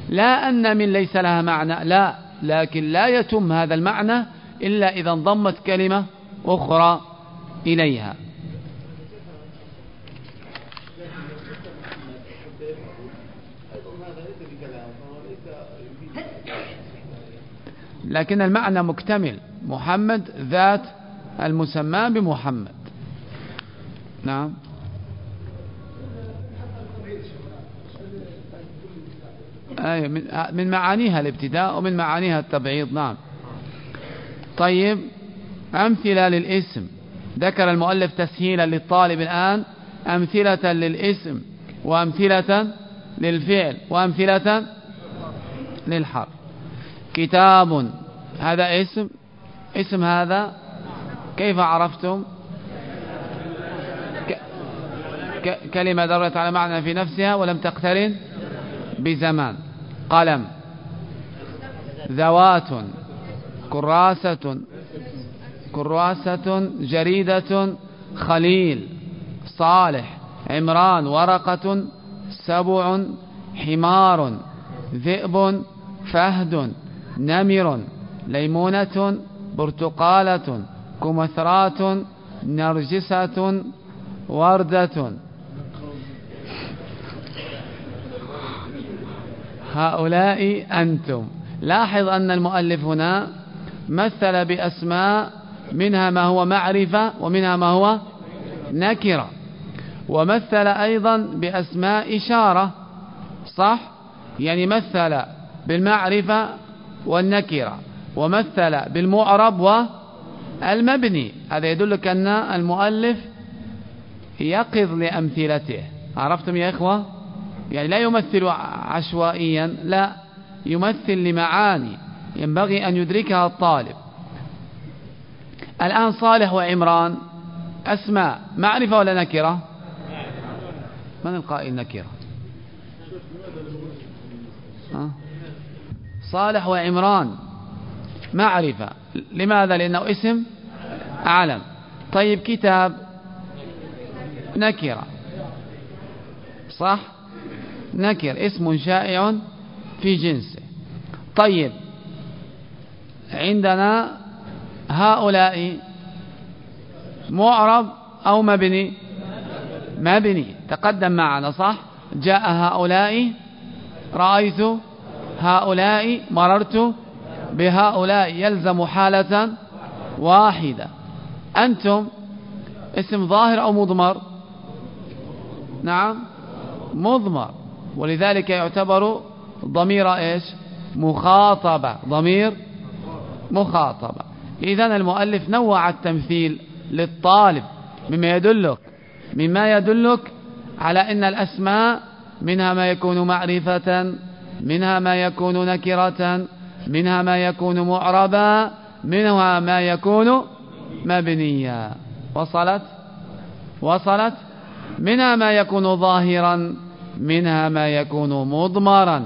لا أن من ليس لها معنى لا. لكن لا يتم هذا المعنى إلا إذا انضمت كلمة أخرى إليها. لكن المعنى مكتمل. محمد ذات المسمى بمحمد. نعم. أي من معانيها الابتداء ومن معانيها التبعيض. نعم. طيب أمثلة للاسم. ذكر المؤلف تسهيلا للطالب الآن. أمثلة للاسم وأمثلة للفعل وأمثلة للحرف. كتاب. هذا اسم؟ اسم هذا؟ كيف عرفتم. كلمة دلت على معنى في نفسها ولم تقترن بزمان. قلم. ذوات. كراسة. كراسة جريدة. خليل. صالح. عمران. ورقة. سبع. حمار. ذئب. فهد. نمر ليمونة برتقالة كمثرات نرجسة وردة. هؤلاء أنتم. لاحظ أن المؤلف هنا مثل بأسماء منها ما هو معرفة ومنها ما هو نكرة. ومثل أيضا بأسماء إشارة صح؟ يعني مثل بالمعرفة والنكرة ومثل بالمعرب والمبني هذا يدلك أن المؤلف يقظ لأمثلته. عرفتم يا إخوة؟ يعني لا يمثل عشوائيا لا يمثل لمعاني. ينبغي أن يدركها الطالب. الآن صالح وعمران أسماء معرفة ولا نكرة؟ من القائل نكرة؟ صالح وعمران. معرفة. لماذا؟ لأنه اسم علم طيب كتاب نكرة. صح؟ نكر. اسم شائع في جنسه. طيب عندنا هؤلاء معرب أو مبني؟ مبني. تقدم معنا صح؟ جاء هؤلاء. رأيت هؤلاء مررت بهؤلاء يلزم حالة واحدة. أنتم اسم ظاهر أو مضمر؟ نعم مضمر. ولذلك يعتبر ضمير إيش؟ مخاطبة. ضمير مخاطبة. إذا المؤلف نوع التمثيل للطالب مما يدلك مما يدلك على أن الأسماء منها ما يكون معرفة منها ما يكون نكرة منها ما يكون معربا منها ما يكون مبنيا. وصلت؟ وصلت؟ منها ما يكون ظاهرا منها ما يكون مضمرا.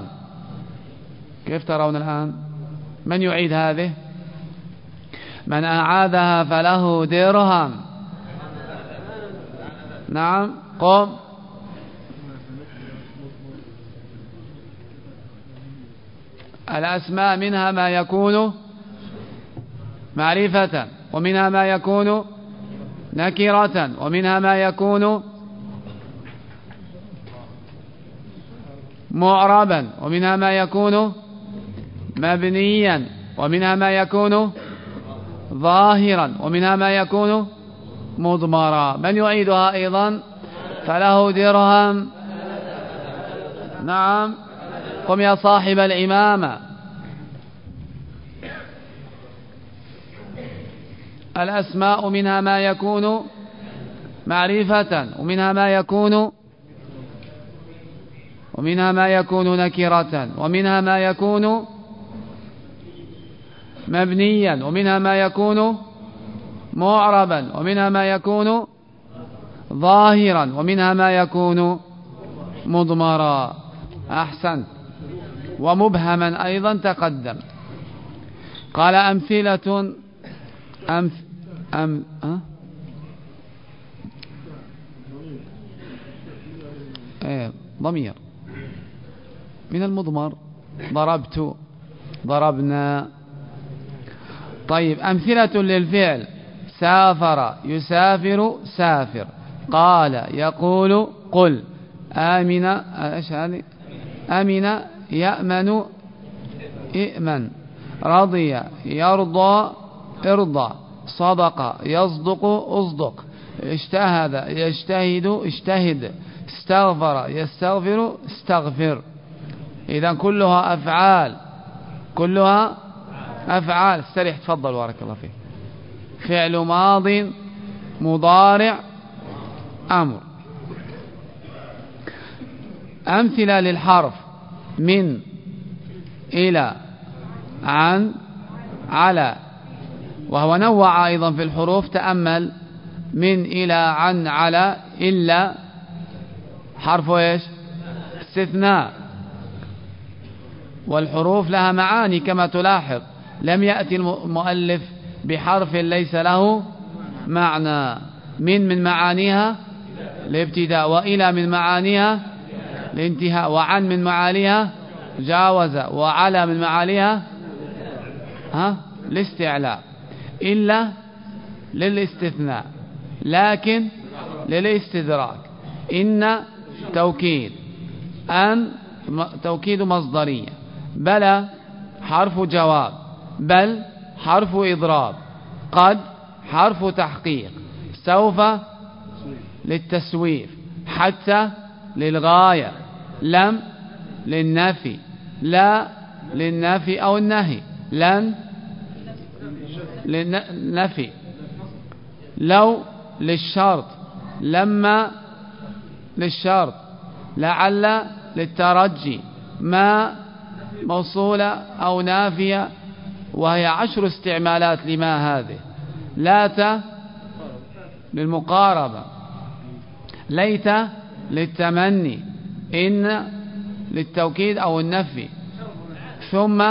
كيف ترون الآن؟ من يعيد هذه؟ من أعادها فله درهم. نعم قم. الأسماء منها ما يكون معرفة ومنها ما يكون نكرة ومنها ما يكون معربا ومنها ما يكون مبنيا ومنها ما يكون ظاهرا ومنها ما يكون مضمرا. من يعيدها أيضا؟ فله درهم. نعم. قم يا صاحب الإمامة الأسماء منها ما يكون معرفة ومنها ما يكون ومنها ما يكون نكرة ومنها ما يكون مبنيا ومنها ما يكون معربا ومنها ما يكون ظاهرا ومنها ما يكون مضمرا. أحسنت. ومبهما أيضا تقدم. قال أمثلة أمث أم أه؟ إيه ضمير. من المضمر ضربت ضربنا. طيب أمثلة للفعل. سافر يسافر سافر. قال يقول قل. آمن أمن يأمن ائمن رضي يرضى ارضى. صدق يصدق اصدق. اجتهد يجتهد اجتهد. استغفر يستغفر استغفر. إذا كلها أفعال. كلها أفعال. استريح تفضل بارك الله فيك. فعل ماض مضارع أمر. أمثلة للحرف. من إلى عن على. وهو نوع أيضا في الحروف تأمل من إلى عن على إلا حرف إيش؟ استثناء. والحروف لها معاني كما تلاحظ. لم يأتي المؤلف بحرف ليس له معنى. من من معانيها؟ الابتداء. وإلى من معانيها؟ الانتهاء وعن من معانيها جاوز وعلى من معانيها ها؟ الاستعلاء إلا للاستثناء. لكن للاستدراك. إن توكيد. أن توكيد مصدرية. بلى حرف جواب. بل حرف إضراب. قد حرف تحقيق. سوف للتسويف. حتى للغاية. لم للنفي لا للنفي أو النهي لن للنفي. لو للشرط لما للشرط لعل للترجي ما موصولة أو نافية وهي عشر استعمالات لما هذه. لات للمقاربة ليت للتمني. إن للتوكيد أو النفي. ثم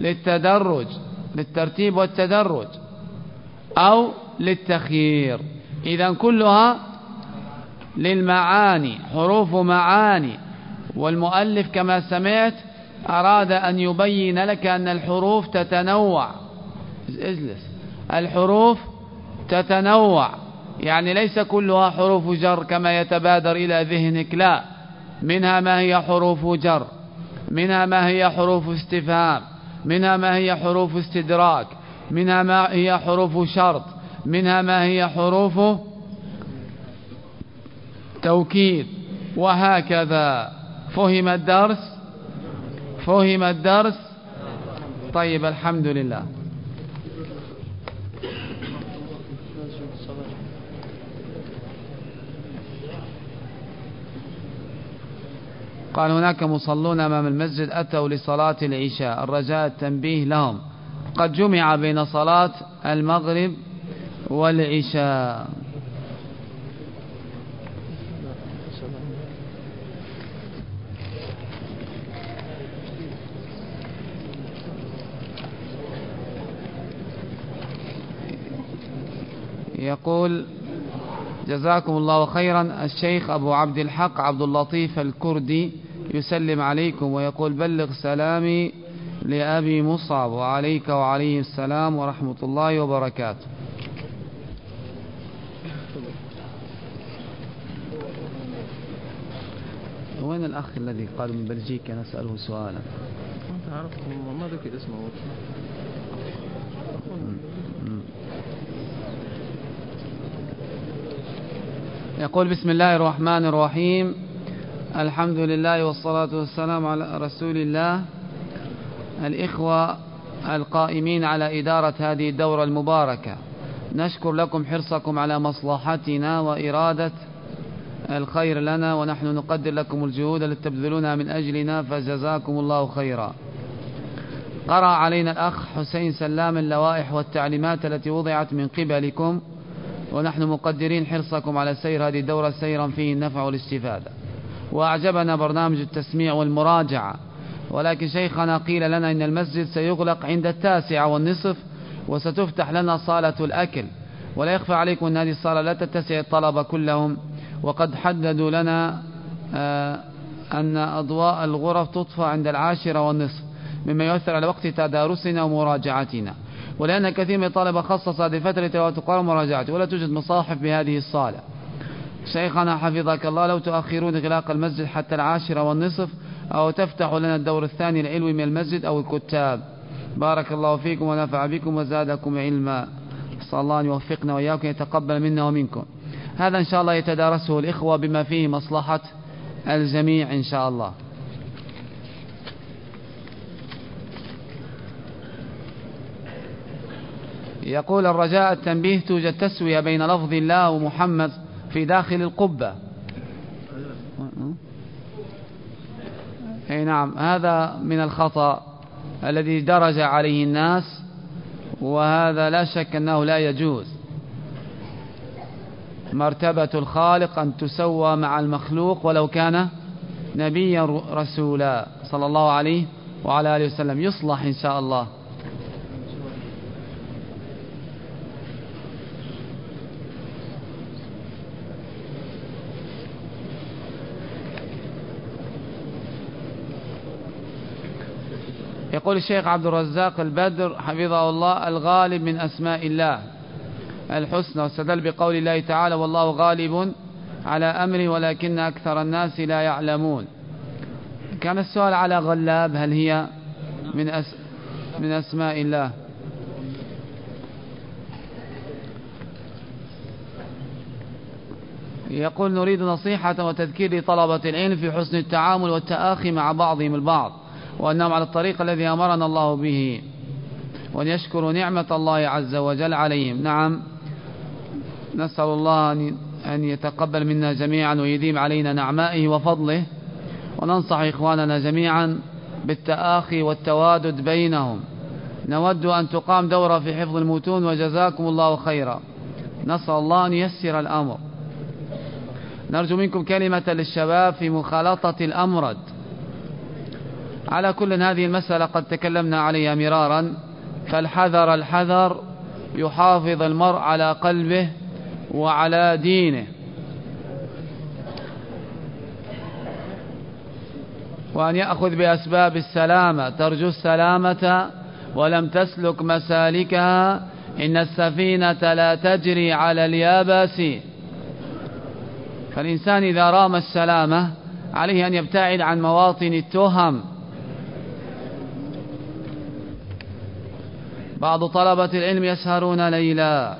للتدرج للترتيب والتدرج أو للتخيير. إذا كلها للمعاني حروف معاني. والمؤلف كما سمعت أراد أن يبين لك أن الحروف تتنوع. اجلس. الحروف تتنوع. يعني ليس كلها حروف جر كما يتبادر إلى ذهنك لا. منها ما هي حروف جر منها ما هي حروف استفهام منها ما هي حروف استدراك منها ما هي حروف شرط منها ما هي حروف توكيد. وهكذا. فهم الدرس؟ فهم الدرس؟ طيب الحمد لله. قال هناك مصلون أمام المسجد أتوا لصلاة العشاء الرجاء التنبيه لهم. قد جمع بين صلاة المغرب والعشاء. يقول جزاكم الله خيرا. الشيخ أبو عبد الحق عبد اللطيف الكردي يسلم عليكم ويقول بلغ سلامي لأبي مصعب وعليك وعليه السلام ورحمة الله وبركاته. وين الأخ الذي قال من بلجيكا؟ نسأله سؤالا. أنت عارف ما ذكر اسمه. يقول بسم الله الرحمن الرحيم. الحمد لله والصلاة والسلام على رسول الله. الإخوة القائمين على إدارة هذه الدورة المباركة. نشكر لكم حرصكم على مصلحتنا وإرادة الخير لنا ونحن نقدر لكم الجهود التي تبذلونها من أجلنا فجزاكم الله خيرا. قرأ علينا الأخ حسين سلام اللوائح والتعليمات التي وضعت من قبلكم. ونحن مقدرين حرصكم على سير هذه الدورة سيرا فيه النفع والاستفادة. وأعجبنا برنامج التسميع والمراجعة. ولكن شيخنا قيل لنا إن المسجد سيغلق عند التاسعة والنصف وستفتح لنا صالة الأكل. ولا يخفى عليكم أن هذه الصالة لا تتسع الطلبة كلهم. وقد حددوا لنا آه، أن أضواء الغرف تطفى عند العاشرة والنصف مما يؤثر على وقت تدارسنا ومراجعتنا. ولأن كثير من الطلبة خصص هذه الفترة القرآن ومراجعته ولا توجد مصاحف بهذه الصالة. شيخنا حفظك الله لو تؤخرون إغلاق المسجد حتى العاشرة والنصف أو تفتحوا لنا الدور الثاني العلوي من المسجد أو الكتاب. بارك الله فيكم ونفع بكم وزادكم علما. صلى الله أن يوفقنا وإياكم يتقبل منا ومنكم. هذا إن شاء الله يتدارسه الإخوة بما فيه مصلحة الجميع إن شاء الله. يقول الرجاء التنبيه توجد تسوية بين لفظ الله ومحمد في داخل القبة. أي نعم هذا من الخطأ الذي درج عليه الناس وهذا لا شك أنه لا يجوز. مرتبة الخالق أن تسوى مع المخلوق ولو كان نبيا رسولا صلى الله عليه وعلى آله وسلم. يصلح إن شاء الله. يقول الشيخ عبد الرزاق البدر حفظه الله الغالب من أسماء الله الحسنى واستدل بقول الله تعالى والله غالب على أمره ولكن أكثر الناس لا يعلمون. كان السؤال على غلاب هل هي من أس من أسماء الله؟ يقول نريد نصيحة وتذكير لطلبة العلم في حسن التعامل والتآخي مع بعضهم البعض. وأنهم على الطريق الذي أمرنا الله به. وأن يشكروا نعمة الله عز وجل عليهم. نعم. نسأل الله أن يتقبل منا جميعا ويديم علينا نعمائه وفضله. وننصح إخواننا جميعا بالتآخي والتوادد بينهم. نود أن تقام دورة في حفظ المتون وجزاكم الله خيرا. نسأل الله أن يسر الأمر. نرجو منكم كلمة للشباب في مخالطة الأمرد على كل هذه المسألة قد تكلمنا عليها مرارا فالحذر الحذر يحافظ المرء على قلبه وعلى دينه. وأن يأخذ بأسباب السلامة ترجو السلامة ولم تسلك مسالكها إن السفينة لا تجري على اليابس فالإنسان إذا رام السلامة عليه أن يبتعد عن مواطن التهم. بعض طلبة العلم يسهرون ليلا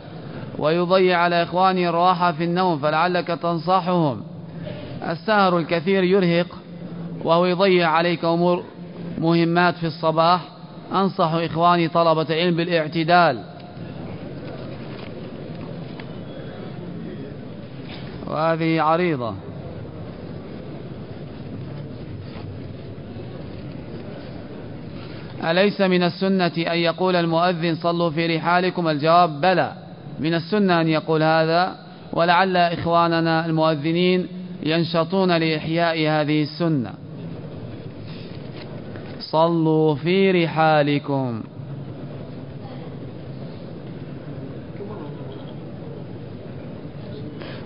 ويضيع على إخوانه الراحة في النوم فلعلك تنصحهم. السهر الكثير يرهق وهو يضيع عليك أمور مهمات في الصباح. أنصح إخواني طلبة العلم بالاعتدال. وهذه عريضة. أليس من السنة أن يقول المؤذن صلوا في رحالكم؟ الجواب بلى. من السنة أن يقول هذا ولعل إخواننا المؤذنين ينشطون لإحياء هذه السنة. صلوا في رحالكم.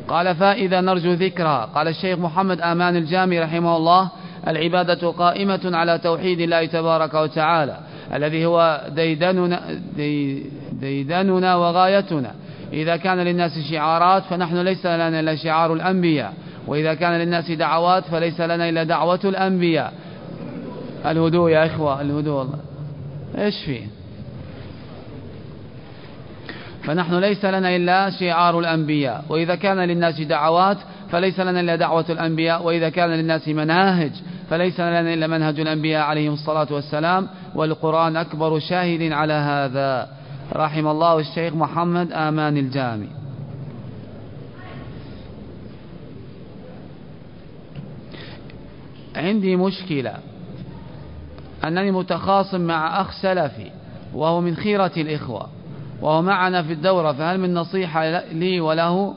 قال فإذا نرجو ذكرها قال الشيخ محمد آمان الجامي رحمه الله العبادة قائمة على توحيد الله تبارك وتعالى الذي هو ديدننا, دي ديدننا وغايتنا. إذا كان للناس شعارات فنحن ليس لنا إلا شعار الأنبياء. وإذا كان للناس دعوات فليس لنا إلا دعوة الأنبياء. الهدوء يا إخوة الهدوء والله. إيش فيه فنحن ليس لنا إلا شعار الأنبياء. وإذا كان للناس دعوات فليس لنا إلا دعوة الأنبياء. وإذا كان للناس مناهج فليس لنا إلا منهج الأنبياء عليهم الصلاة والسلام والقرآن أكبر شاهد على هذا. رحم الله الشيخ محمد آمان الجامي عندي مشكلة. أنني متخاصم مع أخ سلفي وهو من خيرة الإخوة وهو معنا في الدورة فهل من نصيحة لي وله؟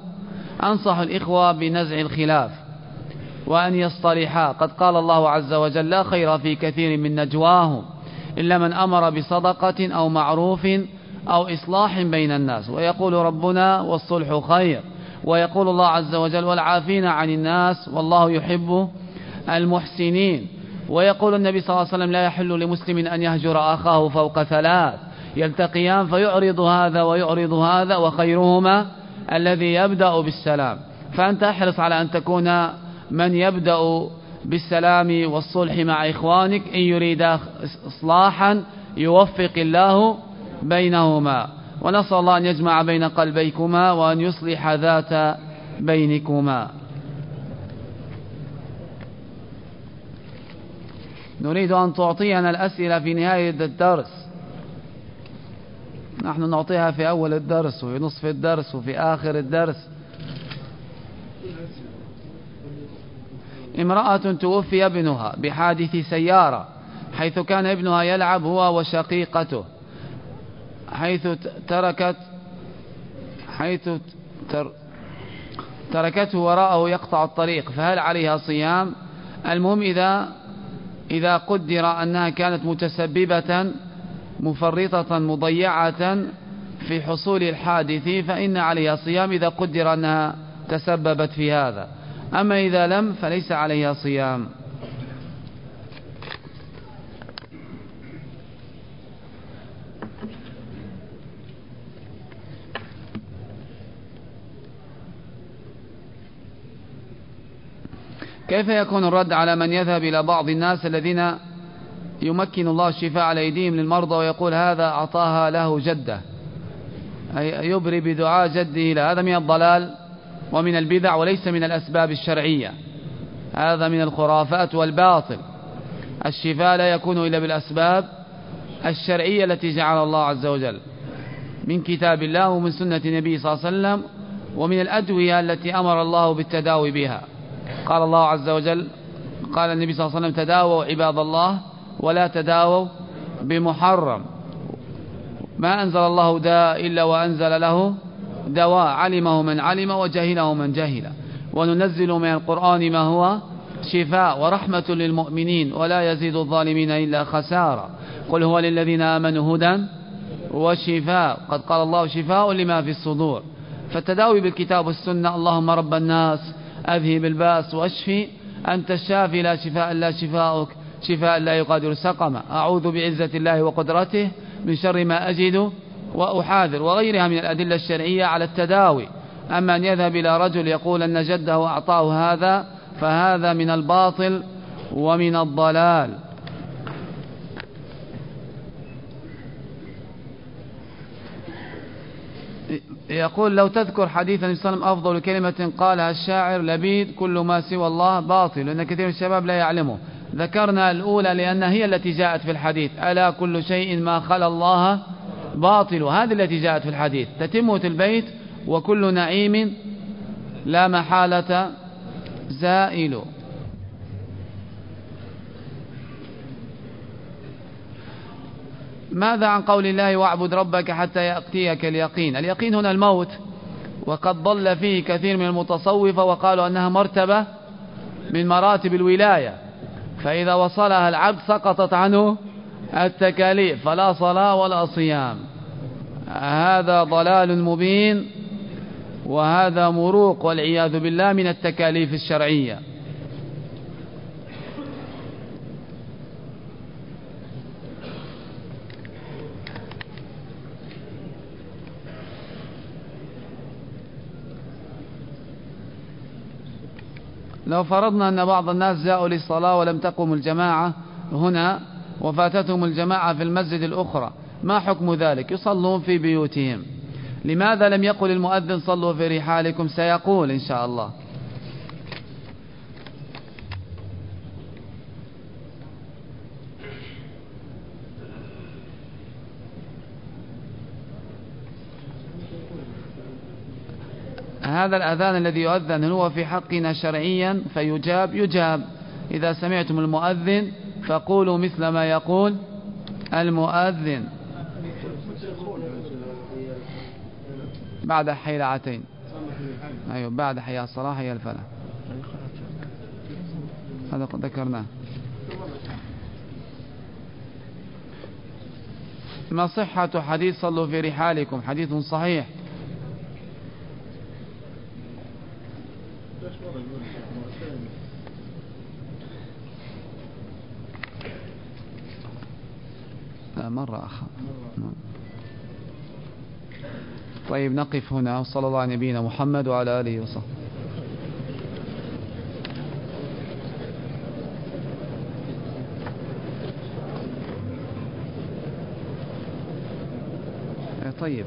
أنصح الإخوة بنزع الخلاف. وأن يصطلحا. قد قال الله عز وجل لا خير في كثير من نجواهم إلا من أمر بصدقة أو معروف أو إصلاح بين الناس. ويقول ربنا والصلح خير. ويقول الله عز وجل والعافين عن الناس والله يحب المحسنين. ويقول النبي صلى الله عليه وسلم لا يحل لمسلم أن يهجر أخاه فوق ثلاث. يلتقيان فيعرض هذا ويعرض هذا وخيرهما الذي يبدأ بالسلام. فأنت احرص على أن تكون من يبدأ بالسلام والصلح مع إخوانك إن يريد إصلاحا يوفق الله بينهما. ونسأل الله أن يجمع بين قلبيكما وأن يصلح ذات بينكما. نريد أن تعطينا الأسئلة في نهاية الدرس. نحن نعطيها في أول الدرس وفي نصف الدرس وفي آخر الدرس. امرأة توفي ابنها بحادث سيارة حيث كان ابنها يلعب هو وشقيقته حيث تركت حيث تر تركته وراءه يقطع الطريق فهل عليها صيام؟ المهم إذا إذا قدر أنها كانت متسببة مفرطة مضيعة في حصول الحادث فإن عليها صيام إذا قدر أنها تسببت في هذا. أما إذا لم فليس عليها صيام. كيف يكون الرد على من يذهب إلى بعض الناس الذين يمكن الله الشفاء على أيديهم للمرضى ويقول هذا أعطاها له جدة؟ أي يبري بدعاء جده هذا من الضلال. ومن البدع وليس من الأسباب الشرعية. هذا من الخرافات والباطل. الشفاء لا يكون إلا بالأسباب الشرعية التي جعل الله عز وجل. من كتاب الله ومن سنة النبي صلى الله عليه وسلم ومن الأدوية التي أمر الله بالتداوي بها. قال الله عز وجل قال النبي صلى الله عليه وسلم تداووا عباد الله ولا تداووا بمحرم. ما أنزل الله داء إلا وأنزل له دواء علمه من علم وجهله من جهل. وننزل من القرآن ما هو شفاء ورحمة للمؤمنين ولا يزيد الظالمين إلا خسارة. قل هو للذين آمنوا هدى وشفاء. قد قال الله شفاء لما في الصدور. فالتداوي بالكتاب والسنة اللهم رب الناس أذهب الباس واشفي. أنت الشافي لا شفاء إلا شفاءك شفاء لا يقادر سقما. أعوذ بعزة الله وقدرته من شر ما أجد وأحاذر وغيرها من الأدلة الشرعية على التداوي. أما أن يذهب إلى رجل يقول أن جده أعطاه هذا فهذا من الباطل ومن الضلال. يقول لو تذكر حديث النبي صلى الله عليه وسلم أفضل كلمة قالها الشاعر لبيد كل ما سوى الله باطل لأن كثير من الشباب لا يعلمه. ذكرنا الأولى لأنها هي التي جاءت في الحديث ألا كل شيء ما خلا الله باطل. هذه التي جاءت في الحديث. تتمة البيت وكل نعيم لا محالة زائل. ماذا عن قول الله واعبد ربك حتى يأتيك اليقين؟ اليقين هنا الموت. وقد ضل فيه كثير من المتصوفة وقالوا أنها مرتبة من مراتب الولاية. فإذا وصلها العبد سقطت عنه التكاليف فلا صلاة ولا صيام. هذا ضلال مبين وهذا مروق والعياذ بالله من التكاليف الشرعية. لو فرضنا أن بعض الناس جاءوا للصلاة ولم تقم الجماعة هنا وفاتتهم الجماعة في المسجد الأخرى. ما حكم ذلك؟ يصلون في بيوتهم. لماذا لم يقل المؤذن صلوا في رحالكم؟ سيقول إن شاء الله. هذا الأذان الذي يؤذن هو في حقنا شرعيا فيجاب يجاب. إذا سمعتم المؤذن فقولوا مثل ما يقول المؤذن بعد حيلعتين. أيوة بعد حياة الصلاة حياة الفلاح. هذا قد ذكرناه. ما صحة حديث صلوا في رحالكم؟ حديث صحيح لا مرة أخر. طيب نقف هنا. وصلى الله على نبينا محمد وعلى آله وصحبه. طيب.